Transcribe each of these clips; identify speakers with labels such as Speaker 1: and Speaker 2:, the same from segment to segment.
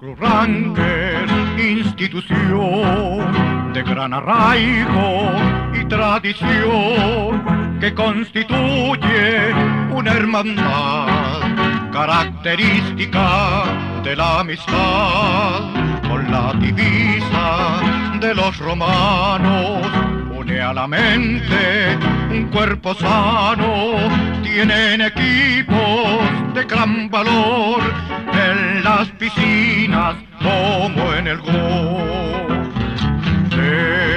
Speaker 1: Ranger, institución de gran arraigo y tradición que constituye una hermandad característica de la amistad con la divisa de los romanos une a la mente un cuerpo sano tienen equipos de gran valor en las piscinas como en el gol deportista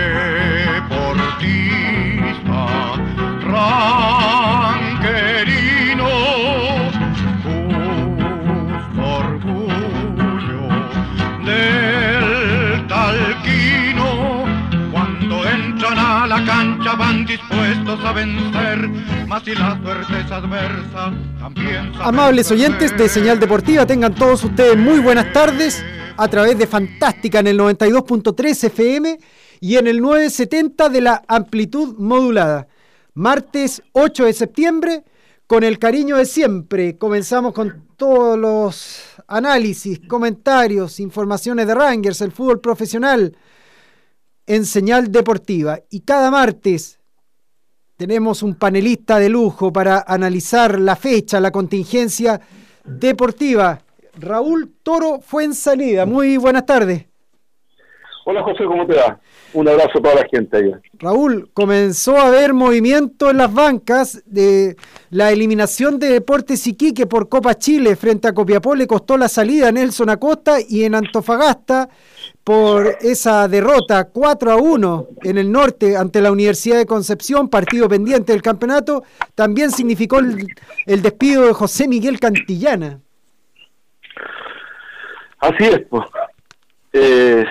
Speaker 1: la cancha van dispuestos a vencer más si la suerte es adversa también saben
Speaker 2: Amables oyentes de Señal Deportiva, tengan todos ustedes muy buenas tardes a través de Fantástica en el 92.3 FM y en el 970 de la amplitud modulada. Martes 8 de septiembre, con el cariño de siempre, comenzamos con todos los análisis, comentarios, informaciones de Rangers, el fútbol profesional en Señal Deportiva. Y cada martes tenemos un panelista de lujo para analizar la fecha, la contingencia deportiva. Raúl Toro Fuensalida, muy buenas tardes.
Speaker 3: Hola José, ¿cómo te va? Un abrazo a toda la gente allá.
Speaker 2: Raúl, comenzó a haber movimiento en las bancas de la eliminación de Deportes Iquique por Copa Chile frente a Copiapó le costó la salida a Nelson Acosta y en Antofagasta por esa derrota 4 a 1 en el norte ante la Universidad de Concepción, partido pendiente del campeonato, también significó el, el despido de José Miguel Cantillana.
Speaker 3: Así es, pues. Eh,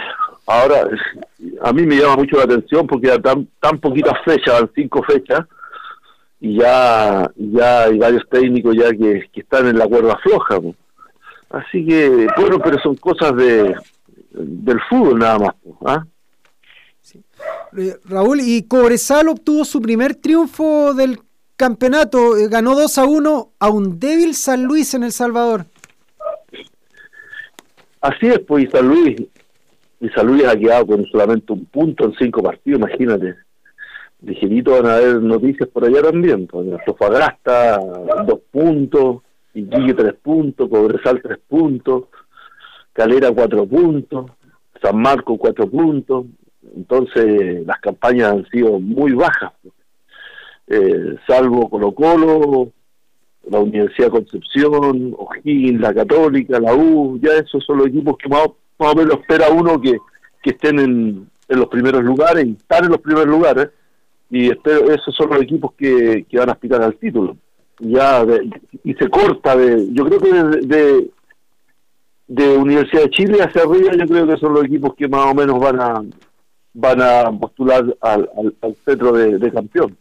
Speaker 3: ahora, a mí me llama mucho la atención porque ya tan, tan poquitas fechas, van cinco fechas, y ya, ya hay varios técnicos ya que, que están en la cuerda floja. pues. Así que, bueno, pero son cosas de del fútbol nada más. ¿ah?
Speaker 2: Eh, Raúl, y Cobresal obtuvo su primer triunfo del campeonato, eh, ganó 2 a 1 a un débil San Luis en El Salvador.
Speaker 3: Así es, pues, y San Luis, y San Luis ha quedado con solamente un punto en cinco partidos, imagínate. Ligerito van a haber noticias por allá también, pues, Antofagasta, dos puntos, Iquique tres puntos, Cobresal tres puntos, Calera cuatro puntos, San Marco cuatro puntos, entonces las campañas han sido muy bajas, eh, salvo Colo Colo, la Universidad Concepción, O'Higgins, la Católica, la U, ya esos son los equipos que más, más o menos espera uno que, que estén en, en los primeros lugares, están en los primeros lugares, y espero, esos son los equipos que, que van a aspirar al título. Ya de- y se corta de, yo creo que de, de Universidad de Chile hacia arriba, yo creo que son los equipos que más o menos van a van a postular al, al, al centro de, de campeón.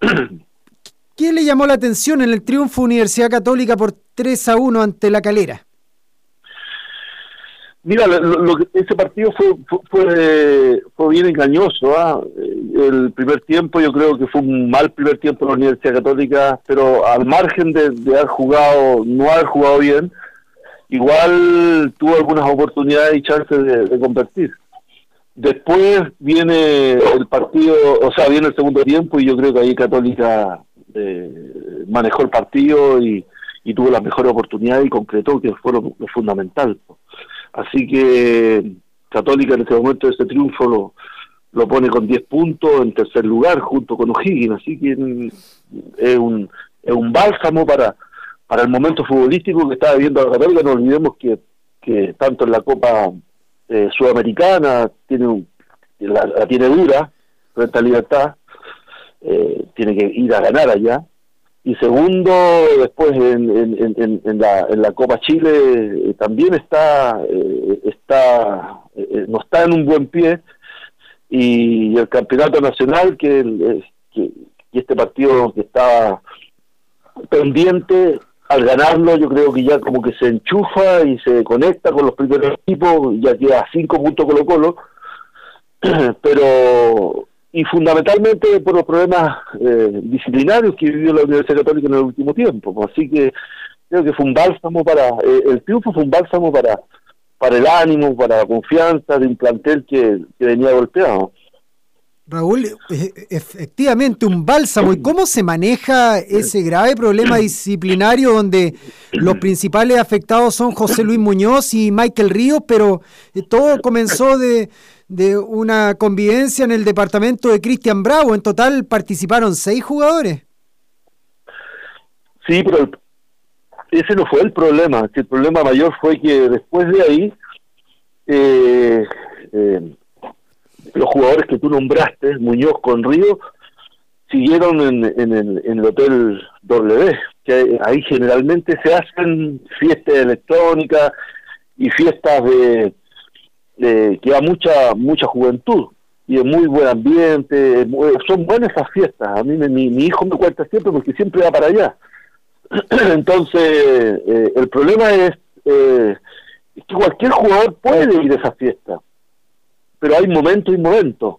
Speaker 2: ¿Qué le llamó la atención en el triunfo Universidad Católica por 3 a 1 ante la Calera?
Speaker 3: Mira, lo, lo que- ese partido fue, fue, fue, fue bien engañoso. ¿ah? El primer tiempo yo creo que fue un mal primer tiempo de la Universidad Católica, pero al margen de, de haber jugado, no haber jugado bien, igual tuvo algunas oportunidades y chances de, convertir. Después viene el partido, o sea, viene el segundo tiempo y yo creo que ahí Católica eh, manejó el partido y, tuvo las mejores oportunidades y concretó, que fue lo, fundamental. Así que Católica en este momento de ese triunfo lo, lo pone con 10 puntos en tercer lugar junto con O'Higgins, así que es un, es un bálsamo para, para el momento futbolístico que está viviendo la Católica, no olvidemos que, que tanto en la Copa eh, Sudamericana tiene la, tiene dura frente a Libertad, eh, tiene que ir a ganar allá, y segundo, después en, en, en, la, en la Copa Chile eh, también está, está no está en un buen pie, y el campeonato nacional que, que, este partido que estaba pendiente al ganarlo yo creo que ya como que se enchufa y se conecta con los primeros equipos ya queda cinco puntos Colo Colo pero y fundamentalmente por los problemas eh, disciplinarios que vivió la Universidad Católica en el último tiempo así que creo que fue un bálsamo para eh, el triunfo fue un bálsamo para para el ánimo, para la confianza de un plantel que, venía golpeado.
Speaker 2: Raúl, e, efectivamente un bálsamo. ¿Y cómo se maneja ese grave problema disciplinario donde los principales afectados son José Luis Muñoz y Michael Ríos, pero eh, todo comenzó de, de una convivencia en el departamento de Cristian Bravo? En total participaron seis jugadores.
Speaker 3: Sí, pero ese no fue el problema, el problema mayor fue que después de ahí eh, eh, los jugadores que tú nombraste, Muñoz con Río, siguieron en, el, en el Hotel W, que ahí generalmente se hacen fiestas electrónicas y fiestas de, que da mucha mucha juventud y es muy buen ambiente, son buenas esas fiestas. A mí mi, mi hijo me cuenta siempre porque siempre va para allá Entonces, eh, el problema es, eh, que cualquier jugador puede ir a esa fiesta, pero hay momentos y momentos.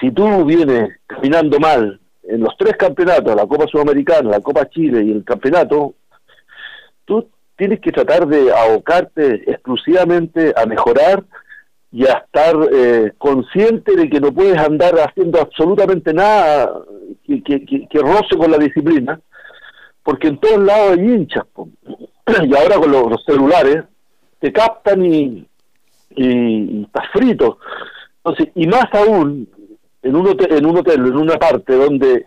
Speaker 3: Si tú vienes caminando mal en los tres campeonatos, la Copa Sudamericana, la Copa Chile y el campeonato, tú tienes que tratar de abocarte exclusivamente a mejorar y a estar eh, consciente de que no puedes andar haciendo absolutamente nada que, que roce con la disciplina, porque en todos lados hay hinchas. Y ahora con los, celulares te captan y, y, estás frito. Entonces, y más aún, en un hotel, en un hotel, en una parte donde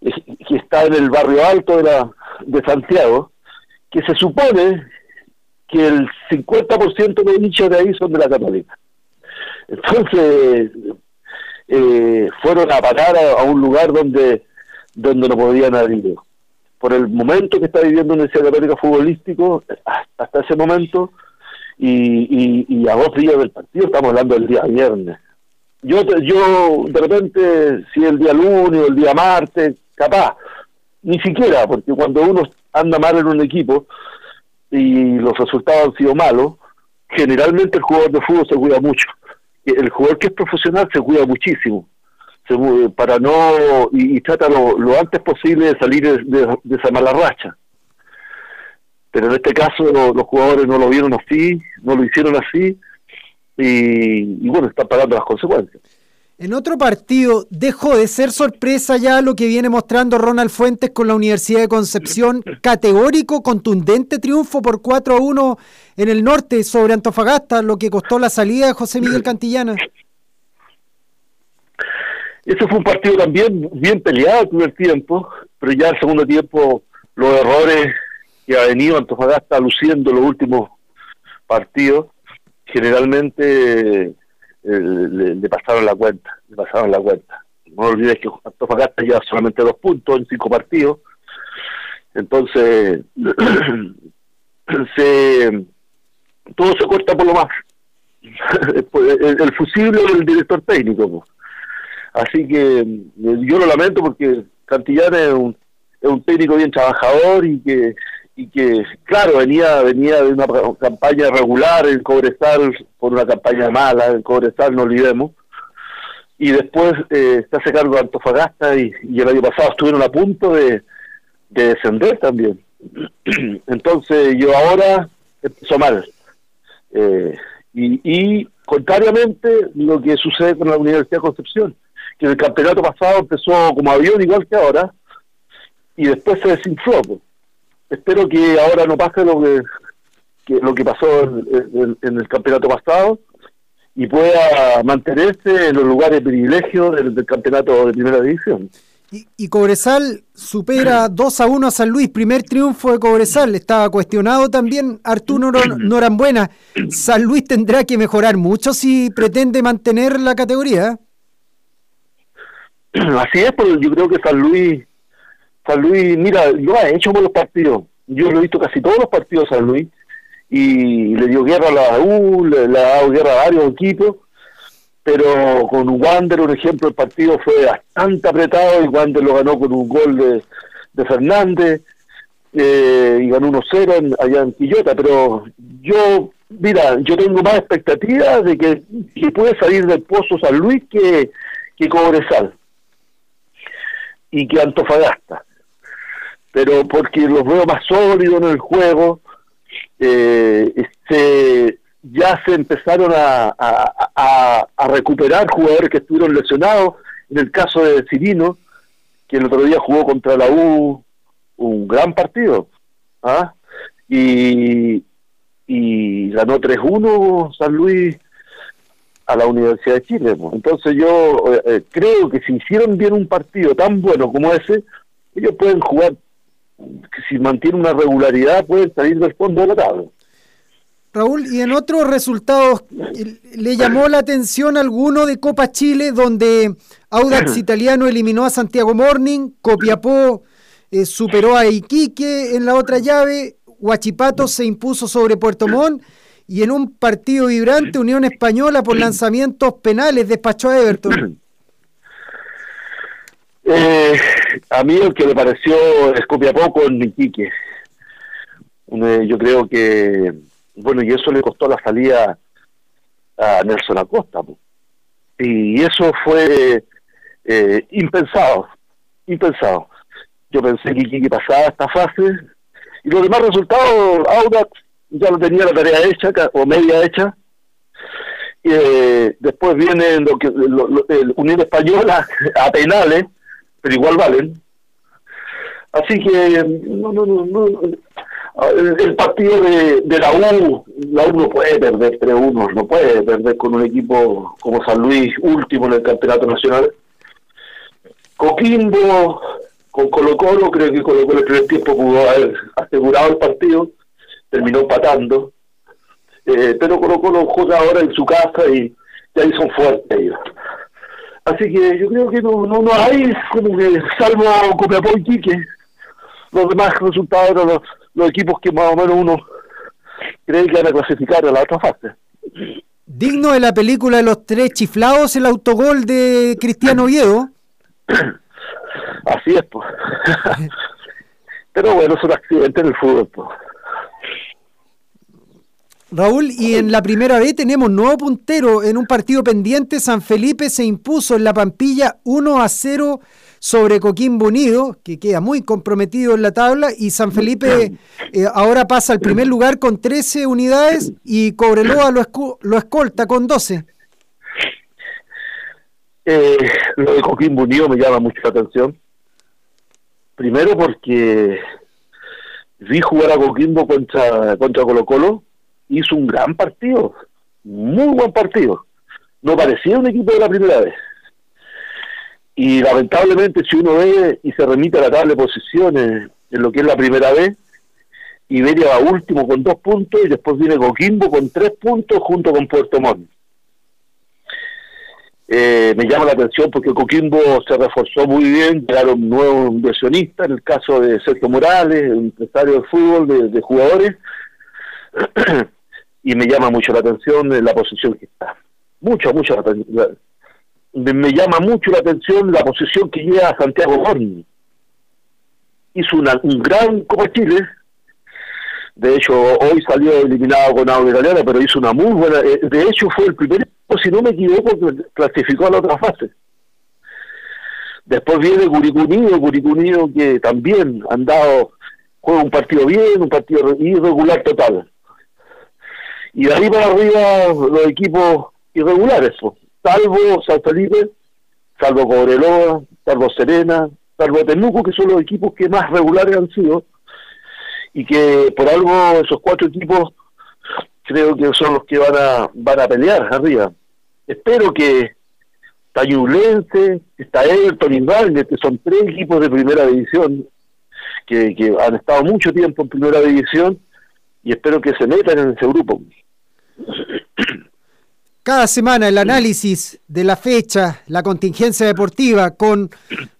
Speaker 3: que está en el barrio alto de, la, de Santiago, que se supone que el 50% de hinchas de ahí son de la católica. Entonces, eh, fueron a parar a, un lugar donde, donde no podían haber ido por el momento que está viviendo el Católica futbolístico, hasta ese momento, y, y, a dos días del partido, estamos hablando del día viernes. Yo, yo de repente, si el día lunes o el día martes, capaz, ni siquiera, porque cuando uno anda mal en un equipo y los resultados han sido malos, generalmente el jugador de fútbol se cuida mucho. El jugador que es profesional se cuida muchísimo para no y, trata lo, antes posible de salir de, esa mala racha. Pero en este caso los jugadores no lo vieron así, no lo hicieron así y, bueno, están pagando las consecuencias.
Speaker 2: En otro partido dejó de ser sorpresa ya lo que viene mostrando Ronald Fuentes con la Universidad de Concepción. Categórico, contundente triunfo por 4 a 1 en el norte sobre Antofagasta, lo que costó la salida de José Miguel Cantillana.
Speaker 3: Ese fue un partido también bien peleado el primer tiempo, pero ya el segundo tiempo los errores que ha venido Antofagasta luciendo los últimos partidos, generalmente eh, le, pasaron la cuenta, le pasaron la cuenta. No olvides que Antofagasta lleva solamente dos puntos en cinco partidos, entonces se todo se corta por lo más. el, el fusible del director técnico. Pues. Así que eh, yo lo lamento porque Cantillán es un, es un técnico bien trabajador y que y que claro venía venía de una campaña regular en Cobresal por una campaña mala en Cobresal no olvidemos. Y después eh, se hace cargo de Antofagasta y, el año pasado estuvieron a punto de, descender también. Entonces yo ahora empezó mal. Eh, y, y contrariamente lo que sucede con la Universidad de Concepción que el campeonato pasado empezó como avión igual que ahora y después se desinfló. Espero que ahora no pase lo que, lo que pasó en, el campeonato pasado y pueda mantenerse en los lugares de privilegio del, campeonato de primera división.
Speaker 2: Y, Cobresal supera 2 a 1 a San Luis, primer triunfo de Cobresal. Estaba cuestionado también Arturo Norambuena. San Luis tendrá que mejorar mucho si pretende mantener la categoría.
Speaker 3: Así es, porque yo creo que San Luis, San Luis, mira, yo he hecho los partidos. Yo lo he visto casi todos los partidos de San Luis. Y le dio guerra a la U, le, ha dado guerra a varios equipos, pero con Wander, por ejemplo, el partido fue bastante apretado y Wander lo ganó con un gol de, de Fernández eh, y ganó 1-0 allá en Quillota, pero yo, mira, yo tengo más expectativas de que, puede salir del Pozo San Luis que, que Cobresal y que Antofagasta pero porque los veo más sólidos en el juego, eh, este, ya se empezaron a, a, recuperar jugadores que estuvieron lesionados. En el caso de Cirino, que el otro día jugó contra la U un gran partido. ¿ah? Y, y ganó 3-1 San Luis a la Universidad de Chile. Entonces yo eh, eh, creo que si hicieron bien un partido tan bueno como ese, ellos pueden jugar que si mantiene una regularidad puede salir del fondo de la tabla.
Speaker 2: Raúl, y en otros resultados, ¿le llamó la atención alguno de Copa Chile donde Audax Italiano eliminó a Santiago Morning, Copiapó eh, superó a Iquique en la otra llave, Huachipato se impuso sobre Puerto Montt y en un partido vibrante Unión Española por lanzamientos penales despachó a Everton?
Speaker 3: Eh, a mí el que me pareció es poco en Iquique. yo creo que, bueno, y eso le costó la salida a Nelson Acosta. Y eso fue eh, impensado, impensado. Yo pensé que Iquique pasaba esta fase y los demás resultados, Audax ya lo tenía la tarea hecha o media hecha. Eh, después viene lo que el Unión Española a penales pero igual valen. Así que no, no, no, el partido de, la U, la U no puede perder 3-1, no puede perder con un equipo como San Luis, último en el campeonato nacional. Coquimbo, con Colo Colo, creo que Colo Colo el primer tiempo pudo haber asegurado el partido, terminó empatando. Eh, pero Colo Colo juega ahora en su casa y ya ahí son fuertes. Así que yo creo que no, no, no hay como que, salvo Copiapó y Quique, los demás resultados eran los, equipos que más o menos uno cree que van a clasificar a la otra fase.
Speaker 2: Digno de la película de los tres chiflados, el autogol de Cristiano Oviedo.
Speaker 3: Así es, pues. Pero bueno, son accidentes en el fútbol, pues.
Speaker 2: Raúl, y en la primera vez tenemos nuevo puntero en un partido pendiente. San Felipe se impuso en la Pampilla 1 a 0 sobre Coquimbo Unido, que queda muy comprometido en la tabla, y San Felipe eh, ahora pasa al primer lugar con 13 unidades y Cobreloa lo, lo escolta con 12.
Speaker 3: Eh, lo de Coquimbo Unido me llama mucho la atención. Primero porque vi jugar a Coquimbo contra, contra Colo Colo hizo un gran partido, muy buen partido. No parecía un equipo de la primera vez. Y lamentablemente si uno ve y se remite a la tabla de posiciones en lo que es la primera vez, Iberia va último con dos puntos y después viene Coquimbo con tres puntos junto con Puerto Montt. Eh, me llama la atención porque Coquimbo se reforzó muy bien, llegaron nuevos inversionistas, en el caso de Sergio Morales, empresario de fútbol, de jugadores, y me llama mucho la atención la posición que está. Mucho, mucho me llama mucho la atención la posición que lleva Santiago Horn. Hizo una, un gran Copa Chile. De hecho, hoy salió eliminado con agua italiana, pero hizo una muy buena. Eh, de hecho, fue el primer, si no me equivoco, que clasificó a la otra fase. Después viene Curicunido, Curicunido que también han dado, juega un partido bien, un partido irregular total y de ahí para arriba los equipos irregulares, salvo San Felipe, salvo Cobreloa, salvo Serena, salvo Temuco, que son los equipos que más regulares han sido, y que por algo esos cuatro equipos creo que son los que van a van a pelear arriba. espero que Tañulense, está Everton y que son tres equipos de primera división, que han estado mucho tiempo en primera división, y espero que se metan en ese grupo.
Speaker 2: Cada semana el análisis de la fecha, la contingencia deportiva con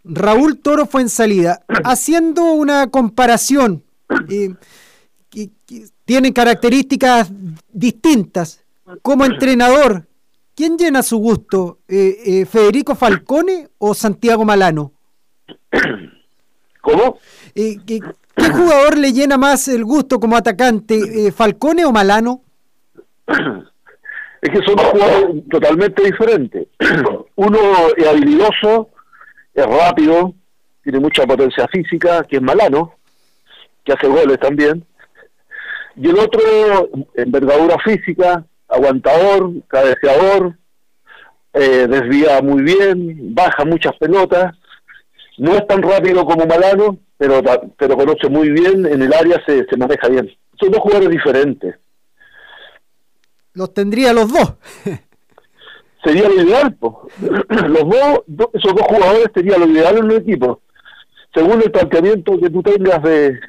Speaker 2: Raúl Toro fue en salida, haciendo una comparación. Eh, que, tienen características distintas. Como entrenador, ¿quién llena su gusto? Eh, eh, ¿Federico Falcone o Santiago Malano?
Speaker 3: ¿Cómo?
Speaker 2: ¿qué, ¿qué, jugador le llena más el gusto como atacante? ¿Falcone o Malano?
Speaker 3: Es que son dos jugadores totalmente diferentes. Uno es habilidoso, es rápido, tiene mucha potencia física, que es Malano, que hace goles también. Y el otro, envergadura física, aguantador, cabeceador, eh, desvía muy bien, baja muchas pelotas. No es tan rápido como Malano, pero, pero conoce muy bien, en el área se, se maneja bien. Son dos jugadores diferentes.
Speaker 2: Los tendría los dos.
Speaker 3: Sería lo ideal, Los dos, esos dos jugadores sería lo ideal en un equipo, según el planteamiento que tú tengas de,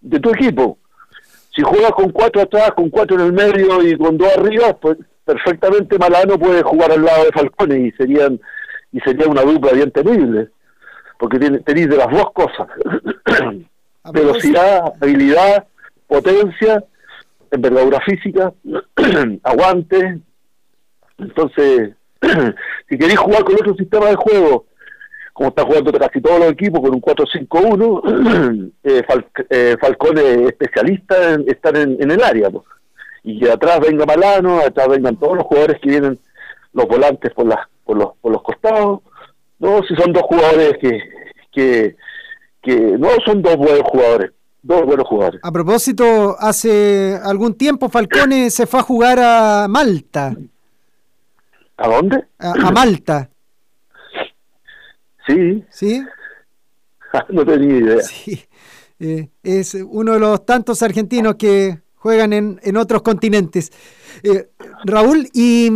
Speaker 3: de tu equipo. Si juegas con cuatro atrás, con cuatro en el medio y con dos arriba, pues perfectamente Malano puede jugar al lado de Falcone y serían y sería una dupla bien temible, porque tenéis de las dos cosas, velocidad, habilidad, potencia, envergadura física, aguante, entonces, si queréis jugar con otro sistema de juego, como está jugando casi todos los equipos con un 4-5-1, eh, eh, especialista en estar en, el área. Y que atrás venga Malano, atrás vengan todos los jugadores que vienen, los volantes por, las, por, los, por los costados. No, si son dos jugadores que, que, que no son dos buenos jugadores, dos buenos jugadores.
Speaker 2: A propósito, hace algún tiempo Falcone se fue a jugar a Malta.
Speaker 3: ¿A dónde?
Speaker 2: a Malta.
Speaker 3: Sí.
Speaker 2: ¿Sí?
Speaker 3: no tenía idea.
Speaker 2: Sí. Eh, es uno de los tantos argentinos que juegan en, en otros continentes. Eh, Raúl, y,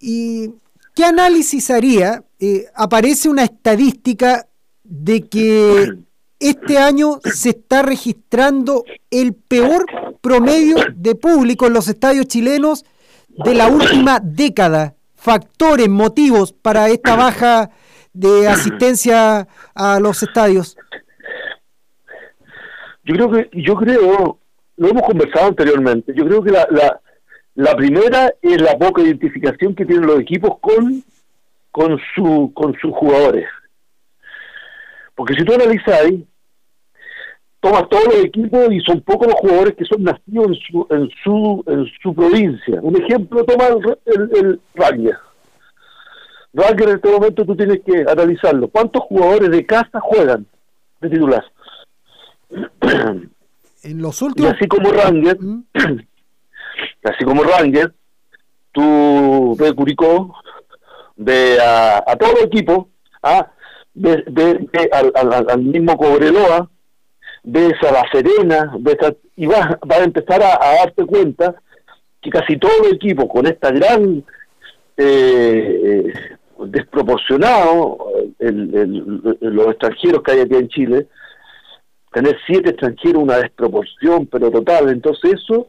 Speaker 2: y, qué análisis haría? Eh, aparece una estadística de que este año se está registrando el peor promedio de público en los estadios chilenos de la última década. Factores, motivos para esta baja de asistencia a los estadios?
Speaker 3: Yo creo que, yo creo, lo hemos conversado anteriormente, yo creo que la, la, la primera es la poca identificación que tienen los equipos con, con, su, con sus jugadores. Porque si tú analizáis, tomas todos los equipos y son pocos los jugadores que son nacidos en su, en su, en su provincia. Un ejemplo, toma el, el, el Ranger en este momento tú tienes que analizarlo. ¿Cuántos jugadores de casa juegan de titular?
Speaker 2: En los últimos...
Speaker 3: Y así como Ranger, así como Ranger, tú ves Curicó, ve a, todo el equipo, ¿ah? ve, al, mismo Cobreloa, ves a La Serena, ves y vas, a empezar a, darte cuenta que casi todo el equipo con esta gran eh, desproporcionado el, los extranjeros que hay aquí en Chile. Tener siete extranjeros, una desproporción, pero total. Entonces eso,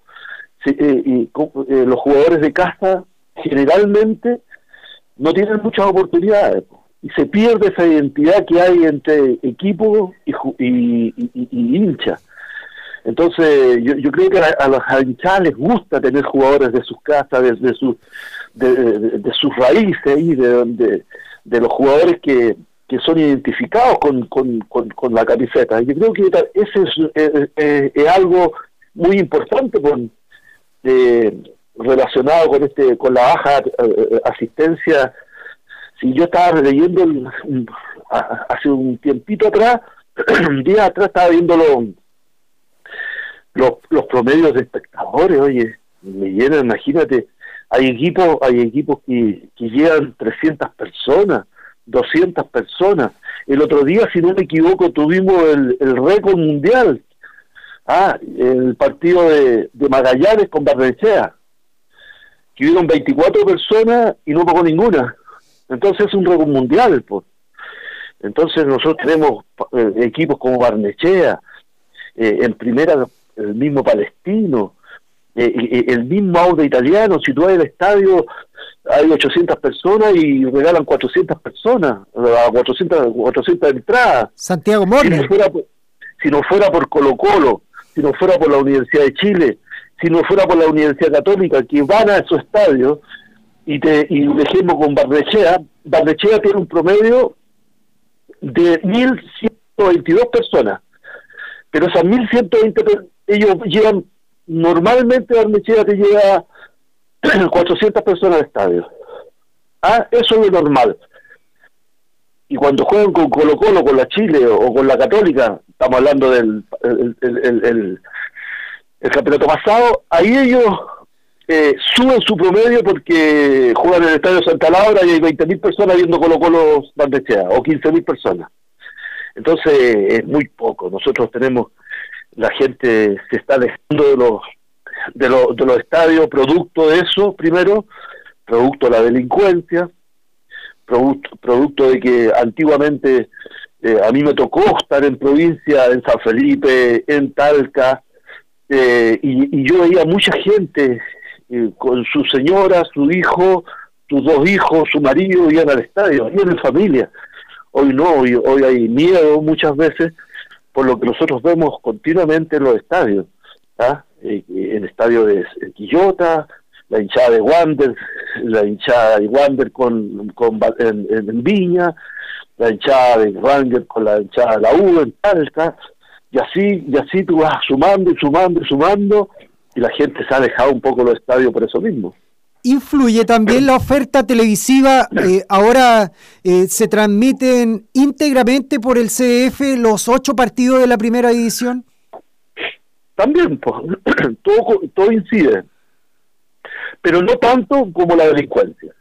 Speaker 3: eh, eh, los jugadores de casa generalmente no tienen muchas oportunidades y se pierde esa identidad que hay entre equipo y, y, hincha. Entonces, yo, yo creo que a, los hinchas les gusta tener jugadores de sus casas, de, de, su, de, sus raíces y de, de, los jugadores que, que son identificados con, con, con, la camiseta. Yo creo que ese es, es, algo muy importante con, eh, relacionado con este con la baja eh, asistencia. Si yo estaba leyendo hace un tiempito atrás, un día atrás estaba viendo los, los promedios de espectadores, oye, me llena, imagínate, hay equipos, hay equipos que, que llegan 300 personas, 200 personas. El otro día, si no me equivoco, tuvimos el, el récord mundial. Ah, el partido de, de Magallanes con Barnechea. que hubieron 24 personas y no pagó ninguna. Entonces es un récord mundial. Pues. Entonces nosotros tenemos eh, equipos como Barnechea, eh, en primera el mismo Palestino, eh, el mismo Auda italiano, si tú vas al estadio hay 800 personas y regalan 400 personas, 400, 400 entradas.
Speaker 2: Santiago Mori.
Speaker 3: Si no, fuera por, si no fuera por Colo Colo, si no fuera por la Universidad de Chile, si no fuera por la Universidad Católica, que van a esos estadios, y, te, y dejemos con Barnechea, Barnechea tiene un promedio de 1.122 personas, pero esas 1.120 ellos llevan, normalmente Barnechea te lleva 400 personas al estadio. Ah, eso es lo normal. Y cuando juegan con Colo Colo, con la Chile o con la Católica, estamos hablando del el, campeonato pasado, ahí ellos eh, suben su promedio porque juegan en el Estadio Santa Laura y hay 20.000 personas viendo Colo Colo Bandechea, o 15.000 personas. Entonces es muy poco. Nosotros tenemos, la gente se está dejando de los de, de los estadios, producto de eso, primero, producto de la delincuencia, producto, producto de que antiguamente eh, a mí me tocó estar en provincia, en San Felipe, en Talca, eh, y, yo veía mucha gente eh, con su señora, su hijo, sus dos hijos, su marido, iban al estadio, iban en familia. Hoy no, hoy, hoy hay miedo muchas veces por lo que nosotros vemos continuamente en los estadios. ¿ah? Eh, el estadio de Quillota, la hinchada de Wander, la hinchada de Wander con, con en, Viña, la hinchada de Wander con la hinchada de la U en Talca, y así, y así tú vas sumando y sumando y sumando, y la gente se ha dejado un poco los estadios por eso mismo.
Speaker 2: ¿Influye también la oferta televisiva? Eh, ahora eh, se transmiten íntegramente por el CDF los ocho partidos de la primera división
Speaker 3: también pues, todo, todo incide, pero no tanto como la delincuencia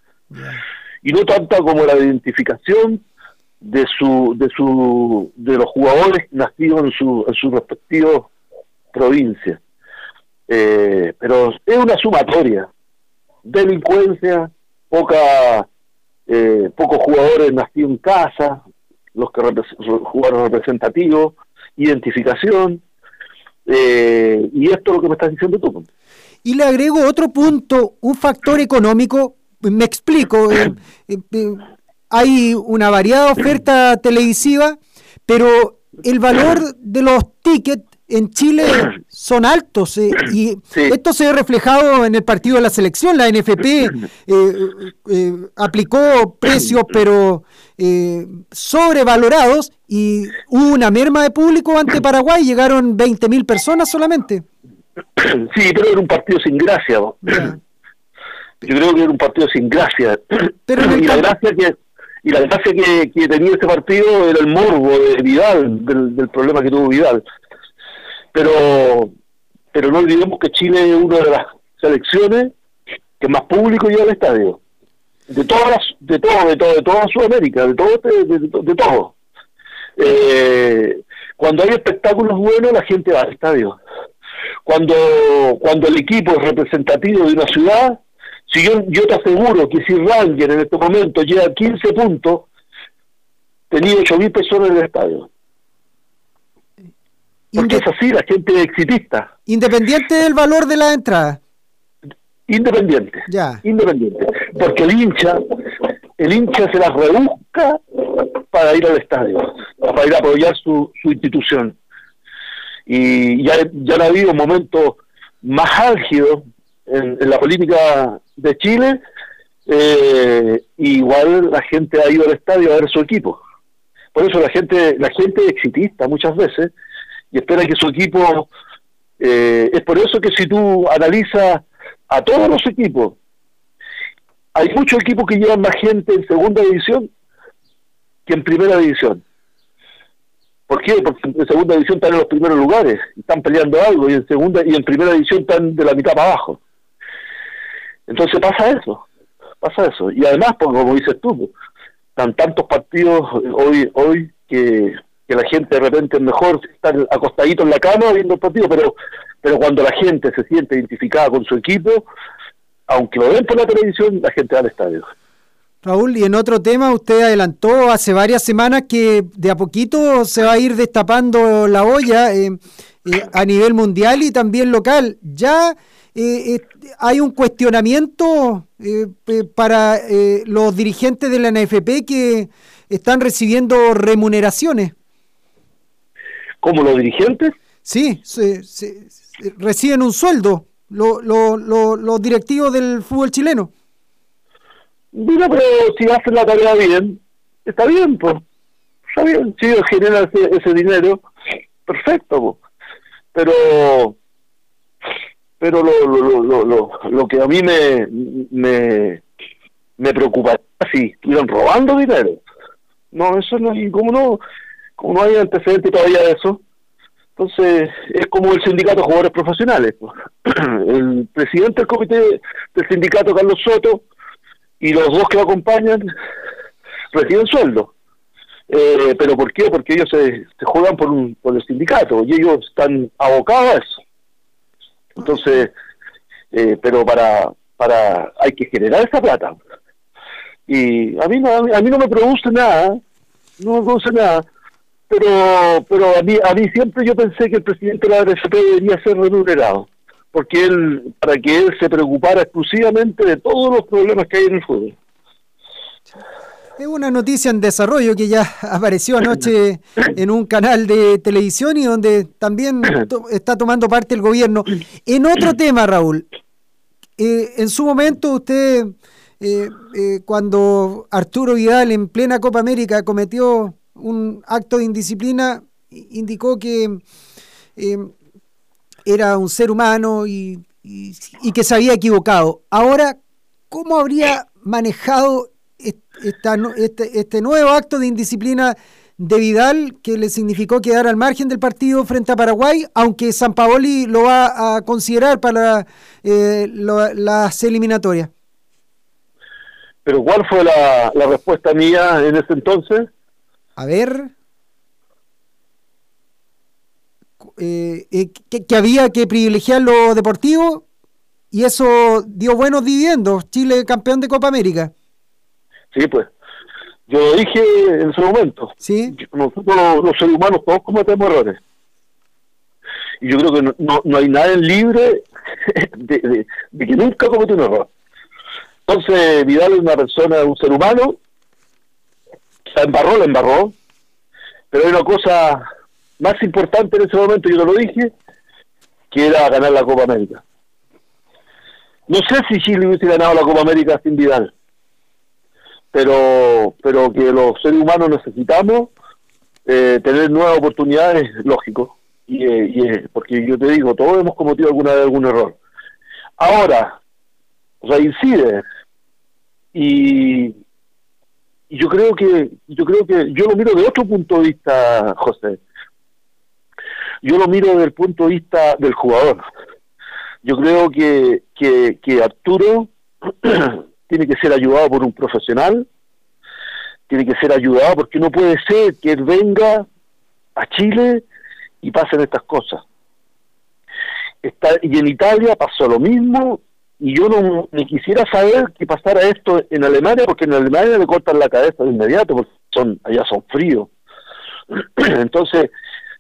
Speaker 3: y no tanto como la identificación de su de su de los jugadores nacidos en su en su respectivo provincia eh, pero es una sumatoria delincuencia poca eh, pocos jugadores nacidos en casa los que jugaron representativos identificación eh, y esto es lo que me estás diciendo tú.
Speaker 2: Y le agrego otro punto, un factor económico. Me explico. Eh, eh, hay una variada oferta televisiva, pero el valor de los tickets en Chile son altos eh, y esto se ha reflejado en el partido de la selección. La NFP eh, eh, aplicó precios pero sobrevalorados y hubo una merma de público ante Paraguay, llegaron 20.000 personas solamente.
Speaker 3: Sí, pero era un partido sin gracia. Yo creo que era un partido sin gracia. Pero y, la gracia que, y la gracia que, tenía este partido era el morbo de Vidal, del problema que tuvo Vidal pero pero no olvidemos que Chile es una de las selecciones que más público lleva al estadio. De todas de todo de todo de toda Sudamérica de todo este, de, todo. Eh, cuando hay espectáculos buenos la gente va al estadio. Cuando cuando el equipo es representativo de una ciudad si yo, yo te aseguro que si Ranger en este momento llega 15 puntos tenía 8.000 personas en el estadio porque es así, la gente exitista.
Speaker 2: Independiente del valor de la entrada.
Speaker 3: Independiente.
Speaker 2: Ya.
Speaker 3: Independiente. Porque el hincha, el hincha se las rebusca para ir al estadio, para ir a apoyar su, su institución. Y ya, ya ha habido momentos más álgidos en, la política de Chile, eh, igual la gente ha ido al estadio a ver su equipo. Por eso la gente, la gente exitista muchas veces y espera que su equipo... Eh, es por eso que si tú analizas a todos los equipos, hay muchos equipos que llevan más gente en segunda división que en primera división. ¿Por qué? Porque en segunda división están en los primeros lugares, están peleando algo, y en segunda y en primera división están de la mitad para abajo. Entonces pasa eso, pasa eso. Y además, pues, como dices tú, están tantos partidos hoy hoy que que la gente de repente es mejor estar acostadito en la cama viendo el partido, pero, pero cuando la gente se siente identificada con su equipo, aunque lo ven por la televisión, la gente va al estadio.
Speaker 2: Raúl, y en otro tema, usted adelantó hace varias semanas que de a poquito se va a ir destapando la olla eh, eh, a nivel mundial y también local. Ya eh, hay un cuestionamiento para los dirigentes de la NFP que están recibiendo remuneraciones.
Speaker 3: ¿Como los dirigentes?
Speaker 2: Sí, reciben un sueldo los directivos del fútbol chileno.
Speaker 3: Mira, pero si hacen la tarea bien, está bien, pues. Está bien, si ellos generan ese, dinero, perfecto, pues. Pero pero lo, lo, lo, lo, lo que a mí me, me, me preocupa es si estuvieran robando dinero. No, eso no, y como no, como no hay antecedente todavía de eso, entonces es como el sindicato de jugadores profesionales. Pues. El presidente del comité del sindicato, Carlos Soto, y los dos que lo acompañan reciben sueldo. Eh, ¿Pero por qué? Porque ellos se, juegan por, un, por el sindicato y ellos están abocados a eso. Entonces, eh, pero para, para, hay que generar esa plata. Y a mí no, a mí no me produce nada, no me produce nada, pero, pero a mí, a mí siempre yo pensé que el presidente de la RFP debería ser remunerado porque él, para que él se preocupara exclusivamente de todos los problemas que hay en el fútbol.
Speaker 2: Es una noticia en desarrollo que ya apareció anoche en un canal de televisión y donde también está tomando parte el gobierno. En otro tema, Raúl, eh, en su momento usted, eh, eh, cuando Arturo Vidal en plena Copa América cometió un acto de indisciplina, indicó que era un ser humano y, que se había equivocado. Ahora, ¿cómo habría manejado este, este, nuevo acto de indisciplina de Vidal que le significó quedar al margen del partido frente a Paraguay, aunque San Paoli lo va a considerar para eh, las eliminatorias?
Speaker 3: ¿Pero cuál fue la respuesta mía en ese entonces?
Speaker 2: A ver. Eh, eh, que, había que privilegiar lo deportivo y eso dio buenos dividendos. Chile campeón de Copa América.
Speaker 3: Sí, pues. Yo lo dije en su momento.
Speaker 2: Sí.
Speaker 3: Nosotros los, seres humanos todos cometemos errores. Y yo creo que no, no, hay nadie libre de, de, que nunca cometió un error. Entonces, Vidal es una persona, un ser humano, la embarró, la embarró, pero hay una cosa más importante en ese momento, yo no lo dije, que era ganar la Copa América. No sé si Chile hubiese ganado la Copa América sin Vidal, pero, pero que los seres humanos necesitamos eh, tener nuevas oportunidades, lógico, y, eh, y, porque yo te digo, todos hemos cometido alguna vez algún error. Ahora, reincide, y yo creo que yo creo que yo lo miro de otro punto de vista, José yo lo miro desde el punto de vista del jugador. Yo creo que, que, Arturo tiene que ser ayudado por un profesional, tiene que ser ayudado porque no puede ser que él venga a Chile y pasen estas cosas. Está, y en Italia pasó lo mismo y yo no ni quisiera saber que pasara esto en Alemania porque en Alemania le cortan la cabeza de inmediato porque son allá son fríos. Entonces,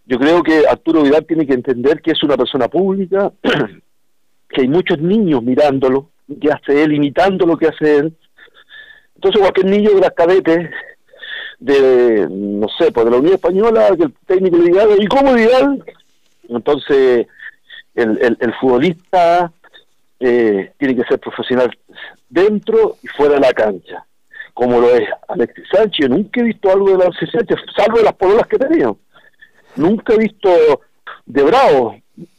Speaker 3: yo creo que Arturo Vidal tiene que entender que es una persona pública, que hay muchos niños mirándolo, que hace él, imitando lo que hace él. Entonces cualquier niño de las cadetes, de, no sé, pues de la Unión Española, que el técnico le diga, ¿y cómo Vidal? Entonces el, el, futbolista eh, tiene que ser profesional dentro y fuera de la cancha, como lo es Alexis Sánchez. Nunca he visto algo de Alexis Sánchez, salvo de las pololas que tenía nunca he visto de bravo.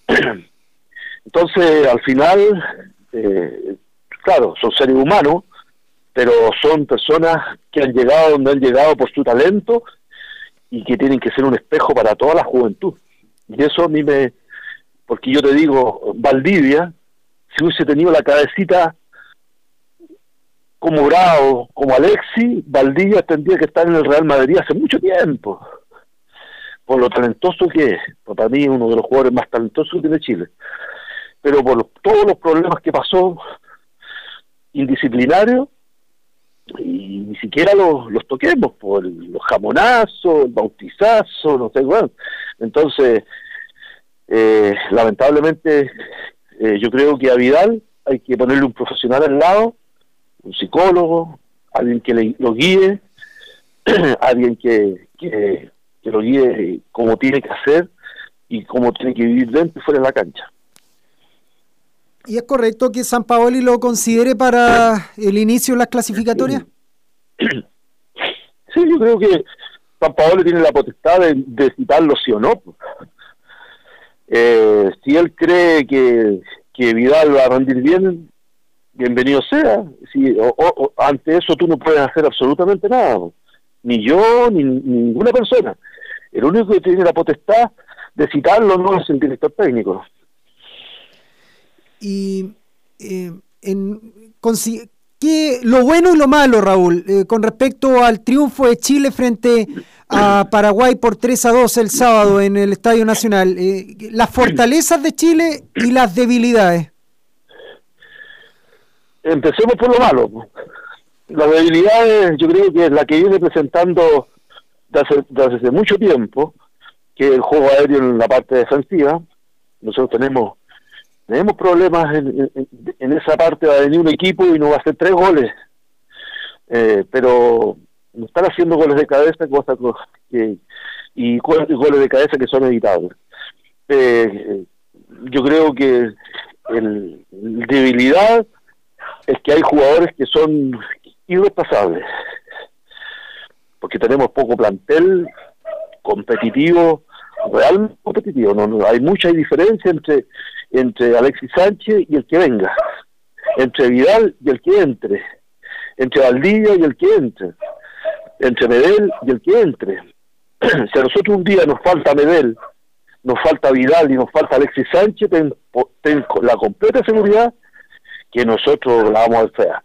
Speaker 3: Entonces, al final, eh, claro, son seres humanos, pero son personas que han llegado donde han llegado por su talento y que tienen que ser un espejo para toda la juventud. Y eso a mí me... Porque yo te digo, Valdivia, si hubiese tenido la cabecita como Bravo, como Alexi, Valdivia tendría que estar en el Real Madrid hace mucho tiempo. Por lo talentoso que es, para mí uno de los jugadores más talentosos que tiene Chile, pero por todos los problemas que pasó, indisciplinarios y ni siquiera los, los toquemos por los jamonazos, el bautizazo, no sé cuál. Entonces, eh, lamentablemente, eh, yo creo que a Vidal hay que ponerle un profesional al lado, un psicólogo, alguien que le, lo guíe, alguien que, que, que lo guíe como tiene que hacer y cómo tiene que vivir dentro y fuera de la cancha.
Speaker 2: ¿Y es correcto que San Paoli lo considere para el inicio de las clasificatorias?
Speaker 3: Sí, yo creo que San Paoli tiene la potestad de, citarlo sí o no. Eh, si él cree que, que Vidal va a rendir bien, bienvenido sea. Si, o, ante eso tú no puedes hacer absolutamente nada. Ni yo, ni, ninguna persona. El único que tiene la potestad de citarlo no es el director técnico.
Speaker 2: Y eh, en, ¿qué, lo bueno y lo malo, Raúl, eh, con respecto al triunfo de Chile frente a Paraguay por 3 a 2 el sábado en el Estadio Nacional, eh, las fortalezas de Chile y las debilidades.
Speaker 3: Empecemos por lo malo. Las debilidades, yo creo que es la que viene presentando desde, desde mucho tiempo, que el juego aéreo en la parte defensiva. Nosotros tenemos tenemos problemas en, en, esa parte, va a venir un equipo y no va a hacer tres goles, eh, pero no están haciendo goles de cabeza, y goles de cabeza que son evitables. Eh, yo creo que el, debilidad es que hay jugadores que son irrepasables, porque tenemos poco plantel competitivo, realmente competitivo. No, no, hay mucha diferencia entre entre Alexis Sánchez y el que venga, entre Vidal y el que entre, entre Valdivia y el que entre, entre Medel y el que entre. si a nosotros un día nos falta Medel, nos falta Vidal y nos falta Alexis Sánchez, ten, la completa seguridad que nosotros la vamos a fea.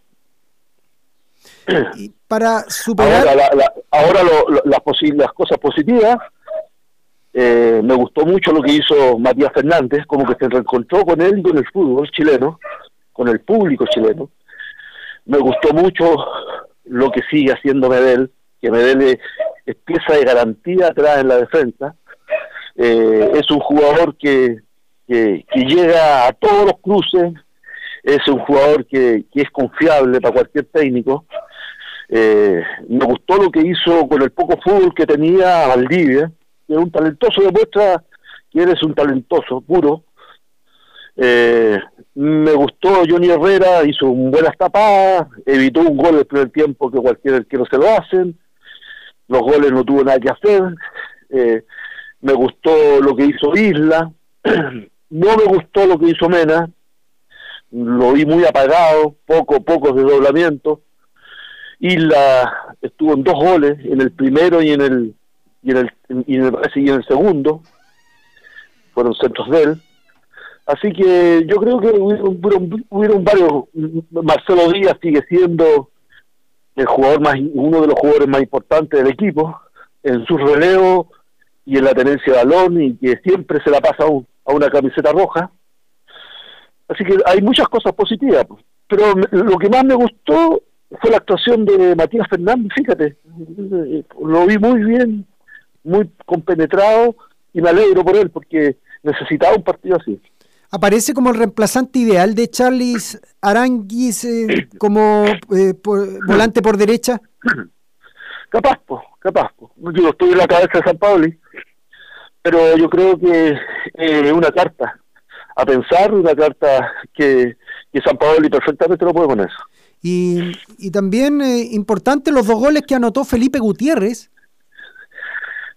Speaker 2: Y para superar...
Speaker 3: Ahora, las cosas positivas eh, me gustó mucho lo que hizo Matías Fernández, como que se reencontró con él con el fútbol chileno, con el público chileno. Me gustó mucho lo que sigue haciendo Medel, que Medel es, pieza de garantía atrás en la defensa. Eh, es un jugador que, que, llega a todos los cruces, es un jugador que, que es confiable para cualquier técnico. Eh, me gustó lo que hizo con el poco fútbol que tenía Valdivia un talentoso, demuestra que eres un talentoso, puro. Eh, me gustó Johnny Herrera, hizo un buenas tapadas, evitó un gol el primer tiempo que cualquier que no se lo hacen, los goles no tuvo nada que hacer, eh, me gustó lo que hizo Isla, no me gustó lo que hizo Mena, lo vi muy apagado, poco, pocos desdoblamientos, Isla estuvo en dos goles, en el primero y en el y en el, y en el, segundo fueron centros de él. Así que yo creo que hubieron, varios. Marcelo Díaz sigue siendo el jugador más, uno de los jugadores más importantes del equipo en su relevo y en la tenencia de balón y que siempre se la pasa a, una camiseta roja. Así que hay muchas cosas positivas. Pero lo que más me gustó fue la actuación de Matías Fernández, fíjate, lo vi muy bien, muy compenetrado y me alegro por él porque necesitaba un partido así.
Speaker 2: Aparece como el reemplazante ideal de Charles Aranguis eh, como eh, volante por derecha.
Speaker 3: Capaz, capaz. Yo estoy en la cabeza de San Pauli, pero yo creo que es eh, una carta a pensar, una carta que, que San Paoli perfectamente lo puede poner.
Speaker 2: Y, y también importante los dos goles que anotó Felipe Gutiérrez,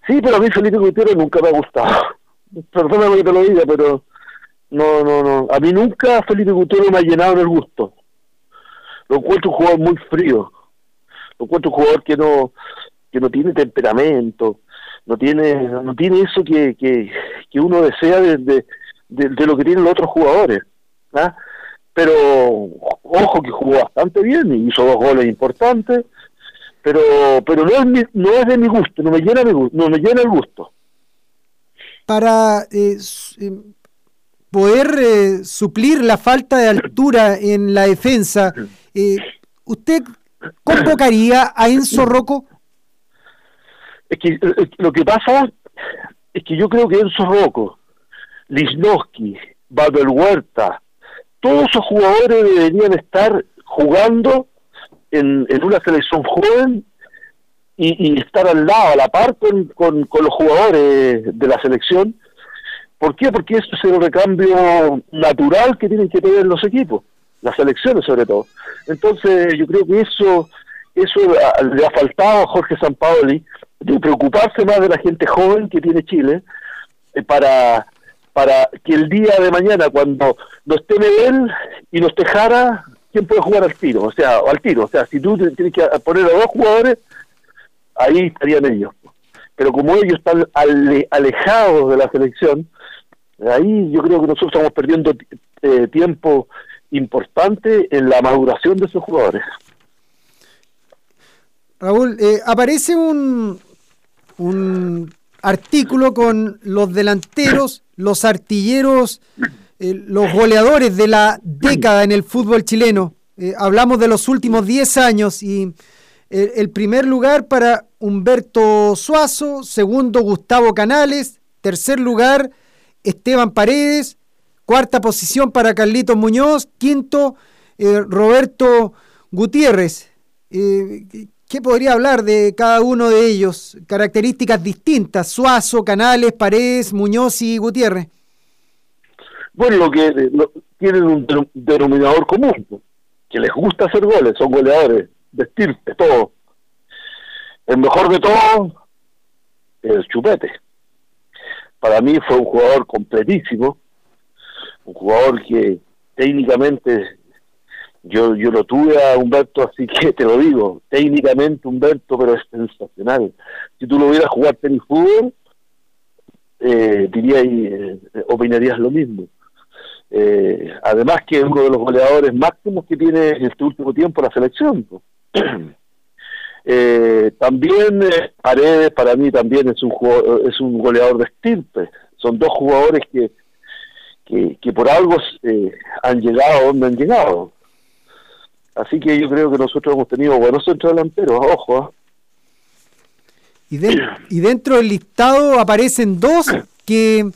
Speaker 3: Sí, pero a mí Felipe Gutiérrez nunca me ha gustado. Perdóname que te lo diga, pero no, no, no. A mí nunca Felipe Gutiérrez me ha llenado el gusto. Lo encuentro un jugador muy frío. Lo encuentro un jugador que no que no tiene temperamento, no tiene no tiene eso que, que, que uno desea de, de, de, lo que tienen los otros jugadores. ¿ah? Pero ojo que jugó bastante bien y hizo dos goles importantes pero pero no es, no es de mi gusto, no me llena no me llena el gusto.
Speaker 2: Para eh, eh, poder eh, suplir la falta de altura en la defensa Eh, ¿Usted convocaría a Enzo Rocco?
Speaker 3: Es que lo que pasa es que yo creo que Enzo Rocco, Lisnowski, Babel Huerta, todos esos jugadores deberían estar jugando en, una selección joven y, estar al lado, a la par con, con, los jugadores de la selección. ¿Por qué? Porque eso es el recambio natural que tienen que tener los equipos, las selecciones sobre todo. Entonces yo creo que eso eso le ha faltado a Jorge Sampaoli de preocuparse más de la gente joven que tiene Chile eh, para para que el día de mañana cuando no esté él y no esté Jara quién puede jugar al tiro, o sea, al tiro, o sea, si tú tienes que poner a dos jugadores, ahí estarían ellos. Pero como ellos están alejados de la selección, ahí yo creo que nosotros estamos perdiendo eh, tiempo importante en la maduración de esos jugadores.
Speaker 2: Raúl, eh, aparece un, un artículo con los delanteros, los artilleros los goleadores de la década en el fútbol chileno. Eh, hablamos de los últimos 10 años y eh, el primer lugar para Humberto Suazo, segundo Gustavo Canales, tercer lugar Esteban Paredes, cuarta posición para Carlitos Muñoz, quinto eh, Roberto Gutiérrez. ¿Qué podría hablar de cada uno de ellos? Características distintas, Suazo, Canales, Paredes, Muñoz y Gutiérrez
Speaker 3: bueno, lo que tienen un denominador común, que les gusta hacer goles, son goleadores, vestirse, todo. El mejor de todo, el Chupete. Para mí fue un jugador completísimo, un jugador que técnicamente yo yo lo tuve a Humberto, así que te lo digo, técnicamente Humberto, pero es sensacional. Si tú lo hubieras jugar tenis fútbol, eh, diría y eh, opinarías lo mismo. Eh, además que es uno de los goleadores máximos que tiene en este último tiempo la selección. eh, también eh, Paredes para mí también es un es un goleador de estirpe. Son dos jugadores que que, por algo eh, han llegado donde han llegado. Así que yo creo que nosotros hemos tenido buenos centrodelanteros, ojo.
Speaker 2: Y, y dentro del listado aparecen dos que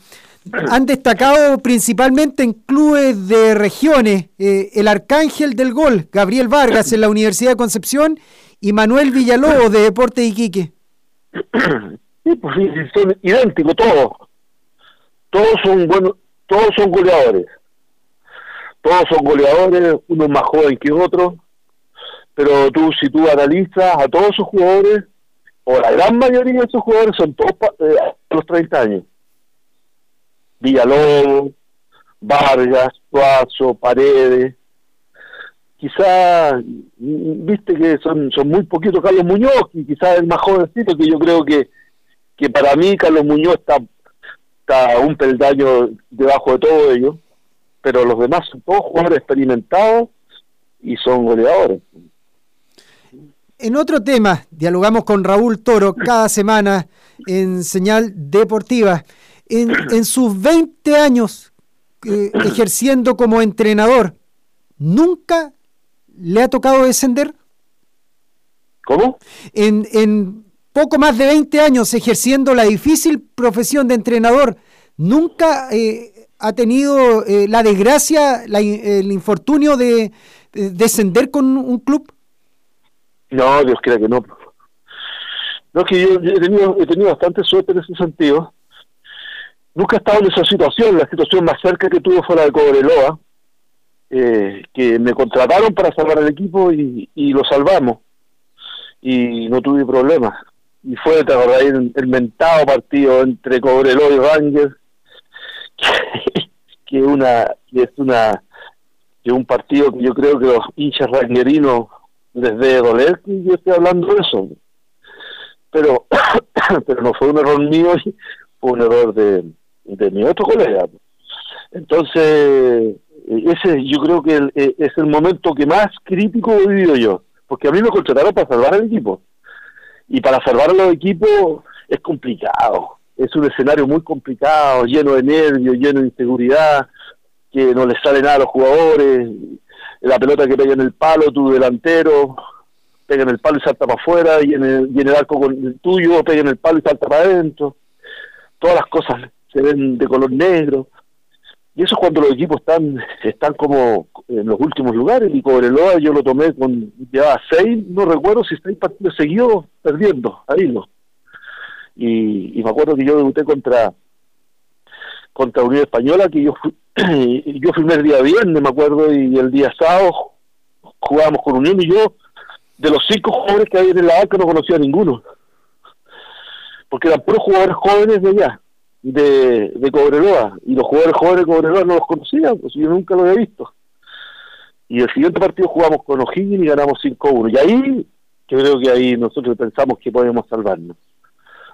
Speaker 2: han destacado principalmente en clubes de regiones, eh, el Arcángel del Gol, Gabriel Vargas en la Universidad de Concepción y Manuel Villalobos de Deporte de Iquique.
Speaker 3: Sí, pues sí, son idénticos todos. Todos son buenos, todos son goleadores. Todos son goleadores, uno más joven que otro, pero tú si tú analizas a todos esos jugadores, o la gran mayoría de esos jugadores son todos eh, los 30 años. Villalobos, Vargas, Suazo, Paredes. Quizá, viste que son, son muy poquitos Carlos Muñoz, y quizás el más jovencito, que yo creo que, que para mí Carlos Muñoz está, está un peldaño debajo de todo ello, pero los demás son todos jugadores experimentados y son goleadores.
Speaker 2: En otro tema, dialogamos con Raúl Toro cada semana en Señal Deportiva en, sus 20 años eh, ejerciendo como entrenador, ¿nunca le ha tocado descender?
Speaker 3: ¿Cómo?
Speaker 2: En, en poco más de 20 años ejerciendo la difícil profesión de entrenador, ¿nunca eh, ha tenido eh, la desgracia, el infortunio de, descender con un club?
Speaker 3: No, Dios quiera que no. No, que yo he tenido, he tenido bastante suerte en ese sentido nunca he estado en esa situación, la situación más cerca que tuve fue la de Cobreloa, eh, que me contrataron para salvar el equipo y, lo salvamos, y no tuve problemas. Y fue, te el, el mentado partido entre Cobreloa y Rangers, que, una, que es una que un partido que yo creo que los hinchas rangerinos desde doler que yo estoy hablando de eso. Pero pero no fue un error mío fue un error de, de mi otro colega. Entonces, ese yo creo que e, es el momento que más crítico he vivido yo, porque a mí me contrataron para salvar al equipo. Y para salvar a los equipos es complicado, es un escenario muy complicado, lleno de nervios, lleno de inseguridad, que no les sale nada a los jugadores. la pelota que pega en el palo, tu delantero pega en el palo y salta para afuera, y en el, y en el arco con el tuyo pega en el palo y salta para adentro. Todas las cosas se ven de color negro. Y eso es cuando los equipos están están como en los últimos lugares. Y Cobreloa yo lo tomé con ya seis, no recuerdo si seis partidos seguidos perdiendo, ahí no. Y, y me acuerdo que yo debuté contra contra Unión Española, que yo fui, yo firmé el día viernes, me acuerdo, y el día sábado jugábamos con Unión y yo, de los cinco jugadores que hay en la ACA, no conocía a ninguno. Porque eran puros jugadores jóvenes de allá, de, Cobreloa, y los jugadores jóvenes de Cobreloa no los conocía, pues yo nunca los había visto. Y el siguiente partido jugamos con O'Higgins y ganamos 5-1. Y ahí, yo creo que ahí nosotros pensamos que podemos salvarnos.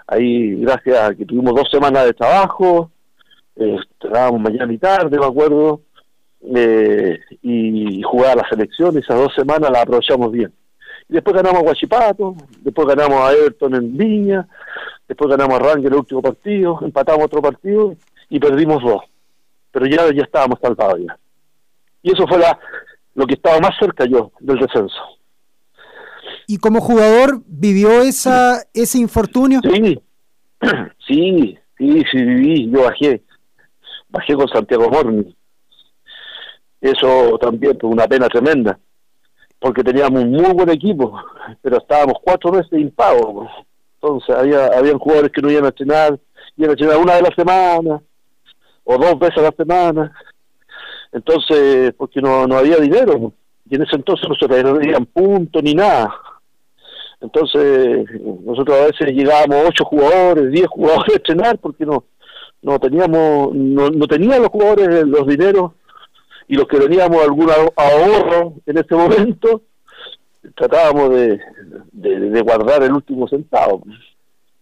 Speaker 3: Ahí, gracias a que tuvimos dos semanas de trabajo, eh, mañana y tarde, me acuerdo, eh, y jugaba la selección, esas dos semanas las aprovechamos bien. Después ganamos a Guachipato, después ganamos a Everton en Viña, después ganamos a Rangel el último partido, empatamos otro partido y perdimos dos. Pero ya, ya estábamos salvados ya. Y eso fue la, lo que estaba más cerca yo del descenso.
Speaker 2: ¿Y como jugador vivió esa ese infortunio?
Speaker 3: Sí, sí, sí, sí viví, yo bajé bajé con Santiago Morni. Eso también fue una pena tremenda, porque teníamos un muy buen equipo, pero estábamos cuatro meses impagos. Entonces había habían jugadores que no iban a entrenar, iban a entrenar una a la semana, o dos veces a la semana. Entonces, porque no, no había dinero, y en ese entonces no se tenían puntos ni nada. Entonces, nosotros a veces llegábamos ocho jugadores, diez jugadores a entrenar, porque no no teníamos no, no tenían los jugadores los dineros y los que teníamos algún ahorro en ese momento tratábamos de, de, guardar el último centavo